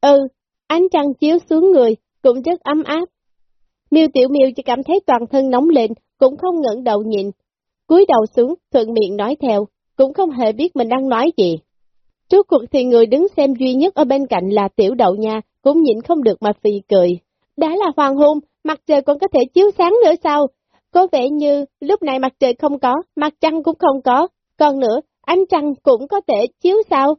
Ừ, ánh trăng chiếu xuống người, cũng rất ấm áp. Miêu Tiểu Miêu chỉ cảm thấy toàn thân nóng lên, cũng không ngẩng đầu nhìn. cúi đầu xuống, thuận miệng nói theo, cũng không hề biết mình đang nói gì. Trước cuộc thì người đứng xem duy nhất ở bên cạnh là Tiểu Đậu Nha, cũng nhịn không được mà phì cười. Đã là hoàng hôn, mặt trời còn có thể chiếu sáng nữa sao? Có vẻ như lúc này mặt trời không có, mặt trăng cũng không có, còn nữa, ánh trăng cũng có thể chiếu sao?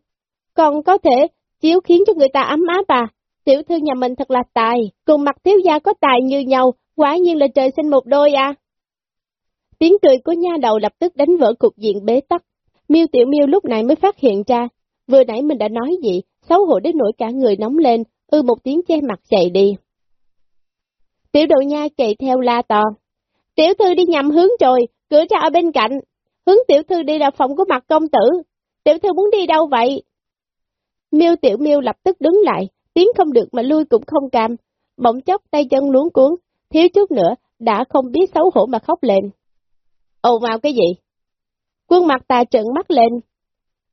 Còn có thể chiếu khiến cho người ta ấm áp à? Tiểu thư nhà mình thật là tài, cùng mặt thiếu gia có tài như nhau, quả nhiên là trời sinh một đôi à. Tiếng cười của nha đầu lập tức đánh vỡ cục diện bế tắc. Miêu Tiểu Miêu lúc này mới phát hiện ra, vừa nãy mình đã nói gì, xấu hổ đến nỗi cả người nóng lên, ư một tiếng che mặt chạy đi. Tiểu đội nha chạy theo la to. Tiểu thư đi nhầm hướng rồi, cửa ra ở bên cạnh. Hướng tiểu thư đi là phòng của mặt công tử. Tiểu thư muốn đi đâu vậy? Miêu tiểu miêu lập tức đứng lại, tiến không được mà lui cũng không cam. Bỗng chốc tay chân luống cuốn, thiếu chút nữa, đã không biết xấu hổ mà khóc lên. Ồ vào cái gì? Quân mặt ta trợn mắt lên.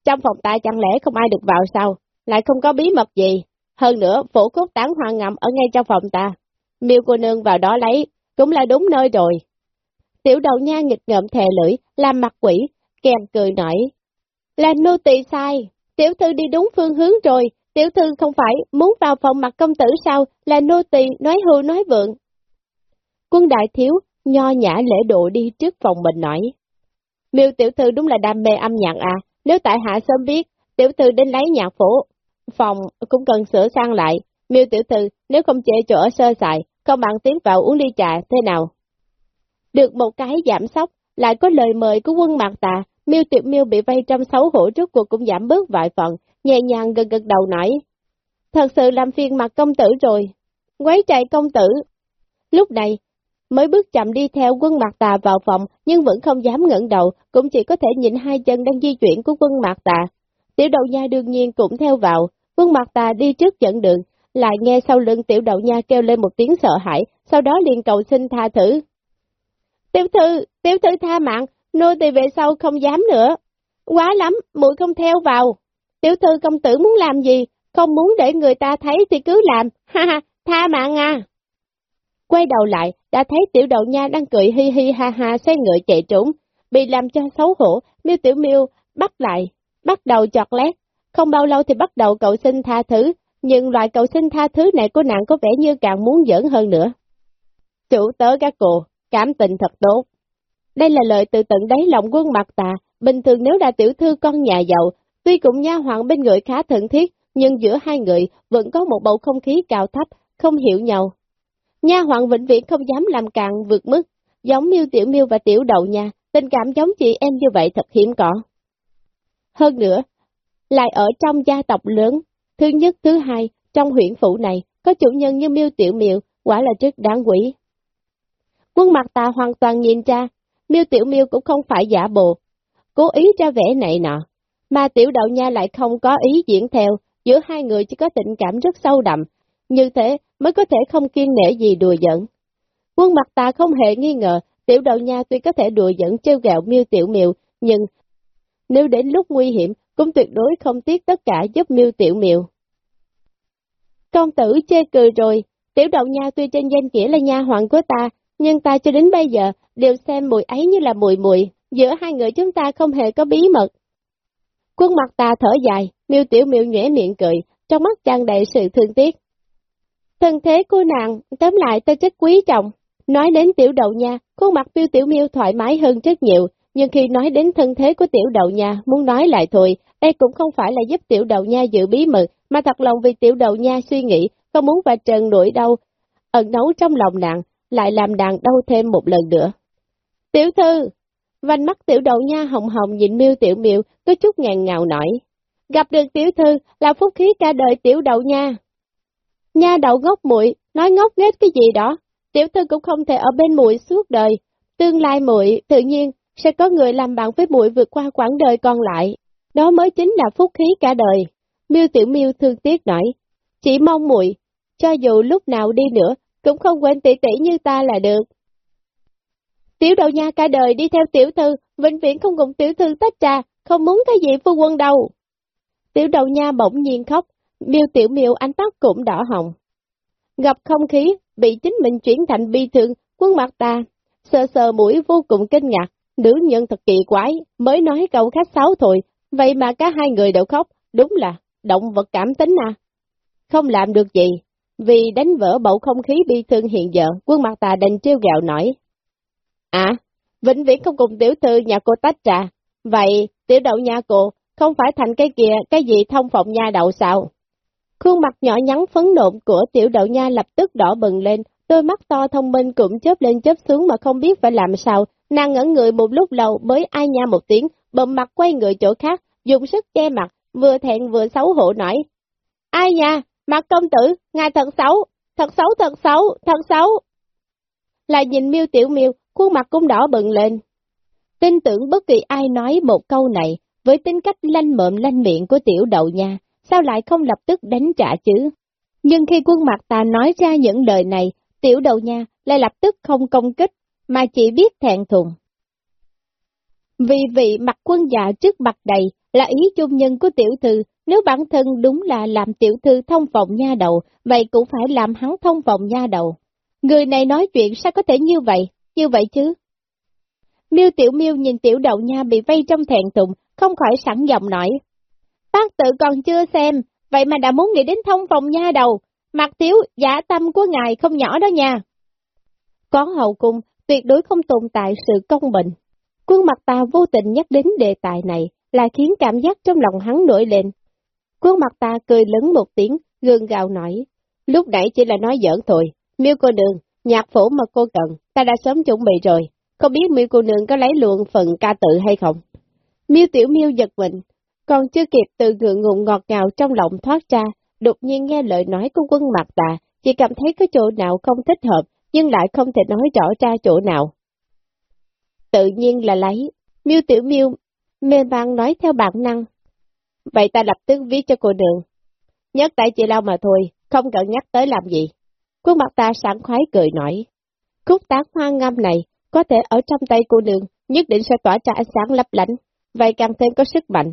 trong phòng ta chẳng lẽ không ai được vào sao, lại không có bí mật gì. Hơn nữa, phủ cốt tán hoa ngầm ở ngay trong phòng ta. Miêu cô nương vào đó lấy, cũng là đúng nơi rồi. Tiểu đầu nha nghịch ngợm thè lưỡi, làm mặt quỷ, kèm cười nổi. Là nô tỳ sai, tiểu thư đi đúng phương hướng rồi, tiểu thư không phải muốn vào phòng mặt công tử sao, là nô tỳ nói hưu nói vượng. Quân đại thiếu, nho nhã lễ độ đi trước phòng mình nói. Miêu tiểu thư đúng là đam mê âm nhạc à, nếu tại hạ sớm biết, tiểu thư đến lấy nhạc phổ, phòng cũng cần sửa sang lại. Miêu tiểu thư, nếu không chê chỗ sơ sài, không bạn tiến vào uống ly trà, thế nào? Được một cái giảm sóc, lại có lời mời của quân mạc tà, miêu tiểu miêu bị vây trong xấu hổ trước cuộc cũng giảm bớt vài phần, nhẹ nhàng gật gật đầu nói. Thật sự làm phiền mặt công tử rồi. Quấy chạy công tử. Lúc này, mới bước chậm đi theo quân mạc tà vào phòng, nhưng vẫn không dám ngẩng đầu, cũng chỉ có thể nhìn hai chân đang di chuyển của quân mạc tà. Tiểu đầu nha đương nhiên cũng theo vào, quân mặt tà đi trước dẫn đường, lại nghe sau lưng tiểu đậu nha kêu lên một tiếng sợ hãi, sau đó liền cầu xin tha thử. Tiểu thư, tiểu thư tha mạng, nô tỳ về sau không dám nữa. Quá lắm, muội không theo vào. Tiểu thư công tử muốn làm gì, không muốn để người ta thấy thì cứ làm, ha ha, tha mạng à. Quay đầu lại, đã thấy tiểu đậu nha đang cười hi hi ha ha xoay ngựa chạy trốn, bị làm cho xấu hổ, miêu tiểu miêu bắt lại, bắt đầu chọt lét. Không bao lâu thì bắt đầu cầu xin tha thứ, nhưng loại cầu xin tha thứ này của nàng có vẻ như càng muốn giỡn hơn nữa. Chủ tớ các cô, cảm tình thật tốt. Đây là lời từ tận đáy lòng quân mặt tà, bình thường nếu là tiểu thư con nhà giàu, tuy cũng nha hoàng bên người khá thân thiết, nhưng giữa hai người vẫn có một bầu không khí cao thấp, không hiểu nhau. Nha hoàng vĩnh viễn không dám làm càng vượt mức, giống miêu tiểu miêu và tiểu đầu nha, tình cảm giống chị em như vậy thật hiếm có. Hơn nữa, lại ở trong gia tộc lớn, thứ nhất thứ hai, trong huyện phủ này, có chủ nhân như miêu tiểu miêu, quả là rất đáng quỷ. Quân mặt tà hoàn toàn nhìn ra, miêu tiểu miêu cũng không phải giả bộ, cố ý ra vẻ này nọ, mà tiểu đậu nha lại không có ý diễn theo, giữa hai người chỉ có tình cảm rất sâu đậm, như thế mới có thể không kiên nể gì đùa giỡn. Quân mặt tà không hề nghi ngờ, tiểu đậu nha tuy có thể đùa giỡn trêu gạo miêu tiểu miêu, nhưng nếu đến lúc nguy hiểm, cũng tuyệt đối không tiếc tất cả giúp miêu tiểu miệu. Công tử chê cười rồi, tiểu đậu nha tuy trên danh nghĩa là nha hoàng của ta, nhưng ta cho đến bây giờ đều xem mùi ấy như là mùi mùi, giữa hai người chúng ta không hề có bí mật. Quân mặt ta thở dài, miêu tiểu miêu nhẽ miệng cười, trong mắt tràn đầy sự thương tiếc. Thân thế của nàng, tóm lại ta rất quý trọng. Nói đến tiểu đậu nha, khuôn mặt miêu tiểu miêu thoải mái hơn rất nhiều, nhưng khi nói đến thân thế của tiểu đậu nha, muốn nói lại thôi, đây cũng không phải là giúp tiểu đậu nha giữ bí mật, mà thật lòng vì tiểu đậu nha suy nghĩ, không muốn và trần nỗi đau, ẩn nấu trong lòng nàng, lại làm nàng đau thêm một lần nữa. Tiểu thư, vành mắt tiểu đậu nha hồng hồng nhìn miêu tiểu miêu, có chút ngàn ngào nổi. Gặp được tiểu thư là phúc khí cả đời tiểu đậu nha. Nha đậu ngốc muội nói ngốc nghếch cái gì đó, tiểu thư cũng không thể ở bên muội suốt đời. Tương lai muội tự nhiên sẽ có người làm bạn với muội vượt qua quãng đời còn lại. Đó mới chính là phúc khí cả đời. Miêu tiểu miêu thương tiếc nói, chỉ mong muội cho dù lúc nào đi nữa, cũng không quên tỷ tỷ như ta là được. Tiểu đầu nha cả đời đi theo tiểu thư, vĩnh viễn không cùng tiểu thư tách trà, không muốn cái gì phu quân đâu. Tiểu đầu nha bỗng nhiên khóc, miêu tiểu miêu ánh mắt cũng đỏ hồng. Gặp không khí, bị chính mình chuyển thành bi thương, quân mặt ta, sờ sờ mũi vô cùng kinh ngạc, nữ nhân thật kỳ quái, mới nói câu khách sáo thôi, vậy mà cả hai người đều khóc, đúng là, động vật cảm tính à. Không làm được gì, vì đánh vỡ bầu không khí bi thương hiện giờ, quân mặt tà đành trêu gạo nổi. À, vĩnh viễn không cùng tiểu thư nhà cô tách trà, vậy tiểu đậu nhà cô không phải thành cái kia, cái gì thông phòng nha đậu sao? Khuôn mặt nhỏ nhắn phấn nộn của tiểu đậu nha lập tức đỏ bừng lên, đôi mắt to thông minh cũng chớp lên chớp xuống mà không biết phải làm sao, nàng ngẩn người một lúc lâu mới ai nha một tiếng, bầm mặt quay người chỗ khác, dùng sức che mặt, vừa thẹn vừa xấu hổ nói. Ai nha, mặt công tử, ngài thật xấu, thật xấu, thật xấu, thật xấu. Lại nhìn miêu tiểu miêu, khuôn mặt cũng đỏ bừng lên. Tin tưởng bất kỳ ai nói một câu này, với tính cách lanh mộm lanh miệng của tiểu đậu nha, sao lại không lập tức đánh trả chứ? Nhưng khi quân mặt ta nói ra những lời này, tiểu đầu nha lại lập tức không công kích, mà chỉ biết thẹn thùng. Vì vị mặt quân già trước mặt đầy là ý chung nhân của tiểu thư, nếu bản thân đúng là làm tiểu thư thông phòng nha đầu, vậy cũng phải làm hắn thông phòng nha đầu. Người này nói chuyện sao có thể như vậy, như vậy chứ? Miêu Tiểu Miêu nhìn tiểu đậu nha bị vây trong thẹn thùng, không khỏi sẵn giọng nói. Bác tự còn chưa xem, vậy mà đã muốn nghĩ đến thông phòng nha đầu, mặt thiếu giả tâm của ngài không nhỏ đó nha. Có hậu cung, tuyệt đối không tồn tại sự công bình. Quân mặt ta vô tình nhắc đến đề tài này, là khiến cảm giác trong lòng hắn nổi lên. Quân mặt ta cười lớn một tiếng, gương gào nói, lúc nãy chỉ là nói giỡn thôi, miêu cô nương, nhạc phổ mà cô cần, ta đã sớm chuẩn bị rồi, không biết miêu cô nương có lấy luôn phần ca tự hay không? Miêu tiểu miêu giật mình, còn chưa kịp từ ngượng ngùng ngọt ngào trong lòng thoát ra, đột nhiên nghe lời nói của quân mặt tà, chỉ cảm thấy có chỗ nào không thích hợp, nhưng lại không thể nói rõ ra chỗ nào. Tự nhiên là lấy, miêu tiểu miêu, mê mang nói theo bản năng. Vậy ta lập tức viết cho cô đường. Nhắc tại chị Lao mà thôi, không cần nhắc tới làm gì. khuôn mặt ta sẵn khoái cười nổi Khúc tác hoa ngâm này, có thể ở trong tay cô đường, nhất định sẽ tỏa ra ánh sáng lấp lánh, vậy càng thêm có sức mạnh.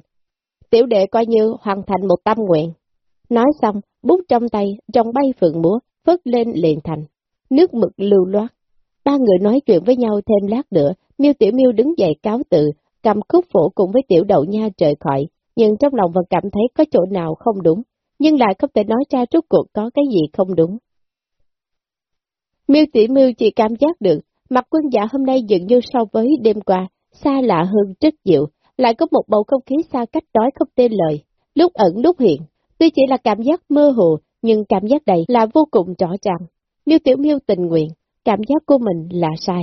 Tiểu đệ coi như hoàn thành một tâm nguyện. Nói xong, bút trong tay, trong bay phượng múa, phất lên liền thành. Nước mực lưu loát. Ba người nói chuyện với nhau thêm lát nữa, miêu Tiểu miêu đứng dậy cáo tự, cầm khúc phổ cùng với tiểu đậu nha trời khỏi, nhưng trong lòng vẫn cảm thấy có chỗ nào không đúng, nhưng lại không thể nói ra rốt cuộc có cái gì không đúng. Miêu Tiểu miêu chỉ cảm giác được, mặt quân giả hôm nay dường như so với đêm qua, xa lạ hơn rất nhiều, lại có một bầu không khí xa cách đói không tên lời, lúc ẩn lúc hiện. Tuy chỉ là cảm giác mơ hồ, nhưng cảm giác này là vô cùng rõ ràng. Miêu Tiểu Miêu tình nguyện, cảm giác của mình là sai.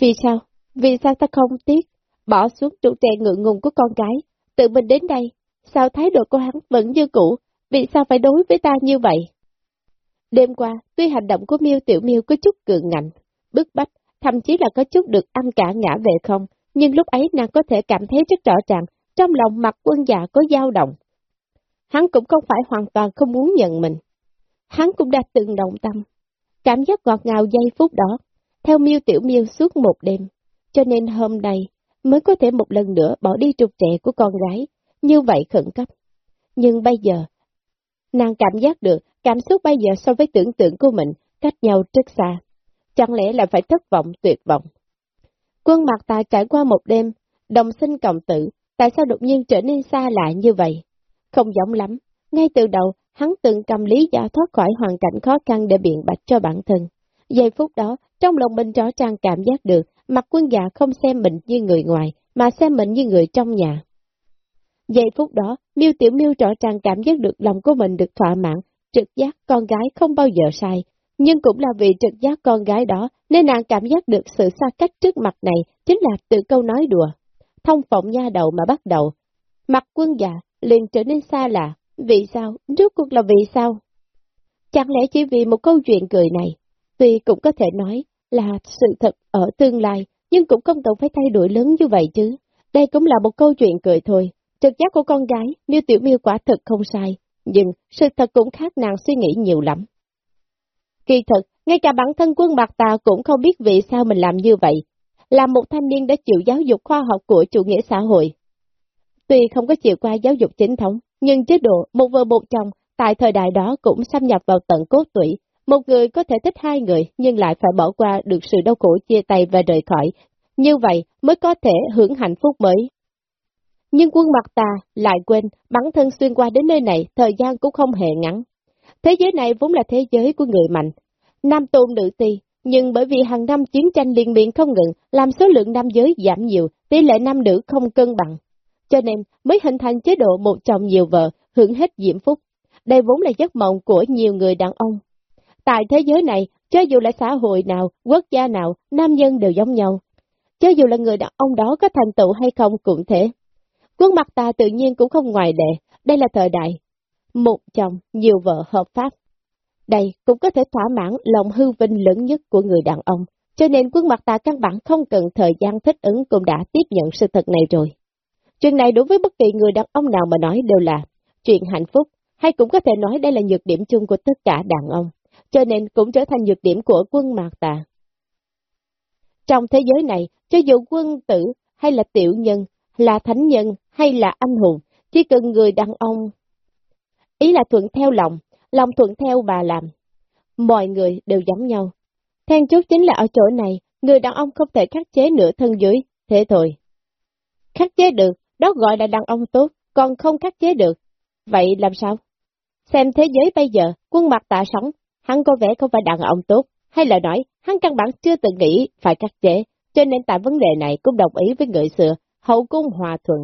Vì sao? Vì sao ta không tiếc? Bỏ xuống trụ trẻ ngượng ngùng của con gái, tự mình đến đây. Sao thái độ của hắn vẫn như cũ? Vì sao phải đối với ta như vậy? Đêm qua, tuy hành động của Miêu Tiểu Miêu có chút cường ngạnh, bức bách, thậm chí là có chút được ăn cả ngã về không, nhưng lúc ấy nàng có thể cảm thấy rất rõ ràng, trong lòng mặt quân già có dao động. Hắn cũng không phải hoàn toàn không muốn nhận mình. Hắn cũng đã từng đồng tâm. Cảm giác ngọt ngào giây phút đó, theo miêu tiểu miêu suốt một đêm. Cho nên hôm nay mới có thể một lần nữa bỏ đi trục trẻ của con gái, như vậy khẩn cấp. Nhưng bây giờ, nàng cảm giác được cảm xúc bây giờ so với tưởng tượng của mình cách nhau rất xa. Chẳng lẽ là phải thất vọng tuyệt vọng? Quân mặt ta trải qua một đêm, đồng sinh cộng tử, tại sao đột nhiên trở nên xa lạ như vậy? Không giống lắm, ngay từ đầu, hắn từng cầm lý do thoát khỏi hoàn cảnh khó khăn để biện bạch cho bản thân. Giây phút đó, trong lòng mình rõ ràng cảm giác được, mặt quân già không xem mình như người ngoài, mà xem mình như người trong nhà. Giây phút đó, miêu tiểu miêu rõ ràng cảm giác được lòng của mình được thỏa mãn, trực giác con gái không bao giờ sai, nhưng cũng là vì trực giác con gái đó nên nàng cảm giác được sự xa cách trước mặt này chính là từ câu nói đùa. Thông phộng nha đầu mà bắt đầu. Mặt quân già liền trở nên xa lạ. Vì sao? Rốt cuộc là vì sao? Chẳng lẽ chỉ vì một câu chuyện cười này, tuy cũng có thể nói là sự thật ở tương lai, nhưng cũng không cần phải thay đổi lớn như vậy chứ. Đây cũng là một câu chuyện cười thôi. Trực giác của con gái, miêu tiểu miêu quả thật không sai, nhưng sự thật cũng khác nàng suy nghĩ nhiều lắm. Kỳ thật ngay cả bản thân quân bạc tà cũng không biết vì sao mình làm như vậy. Là một thanh niên đã chịu giáo dục khoa học của chủ nghĩa xã hội. Tuy không có chịu qua giáo dục chính thống, nhưng chế độ một vợ một chồng tại thời đại đó cũng xâm nhập vào tận cốt tủy. Một người có thể thích hai người nhưng lại phải bỏ qua được sự đau khổ chia tay và rời khỏi. Như vậy mới có thể hưởng hạnh phúc mới. Nhưng quân mặt ta lại quên bản thân xuyên qua đến nơi này thời gian cũng không hề ngắn. Thế giới này vốn là thế giới của người mạnh. Nam tôn nữ ti, nhưng bởi vì hàng năm chiến tranh liên miên không ngừng, làm số lượng nam giới giảm nhiều, tỷ lệ nam nữ không cân bằng. Cho nên mới hình thành chế độ một chồng nhiều vợ, hưởng hết diễm phúc. Đây vốn là giấc mộng của nhiều người đàn ông. Tại thế giới này, cho dù là xã hội nào, quốc gia nào, nam nhân đều giống nhau. Cho dù là người đàn ông đó có thành tựu hay không cũng thế. Quân mặt ta tự nhiên cũng không ngoài lệ, đây là thời đại, một chồng, nhiều vợ hợp pháp. Đây cũng có thể thỏa mãn lòng hư vinh lớn nhất của người đàn ông, cho nên quân mặt ta căn bản không cần thời gian thích ứng cũng đã tiếp nhận sự thật này rồi. Chuyện này đối với bất kỳ người đàn ông nào mà nói đều là chuyện hạnh phúc, hay cũng có thể nói đây là nhược điểm chung của tất cả đàn ông, cho nên cũng trở thành nhược điểm của quân mạc tà. Trong thế giới này, cho dù quân tử hay là tiểu nhân là thánh nhân hay là anh hùng, chỉ cần người đàn ông. Ý là thuận theo lòng, lòng thuận theo bà làm. Mọi người đều giống nhau. Then chốt chính là ở chỗ này, người đàn ông không thể khắc chế nửa thân dưới, thế thôi. Khắc chế được, đó gọi là đàn ông tốt, còn không khắc chế được. Vậy làm sao? Xem thế giới bây giờ, quân mặt tạ sống, hắn có vẻ không phải đàn ông tốt, hay là nói, hắn căn bản chưa từng nghĩ phải khắc chế, cho nên tại vấn đề này cũng đồng ý với người xưa, hậu cung hòa thuận.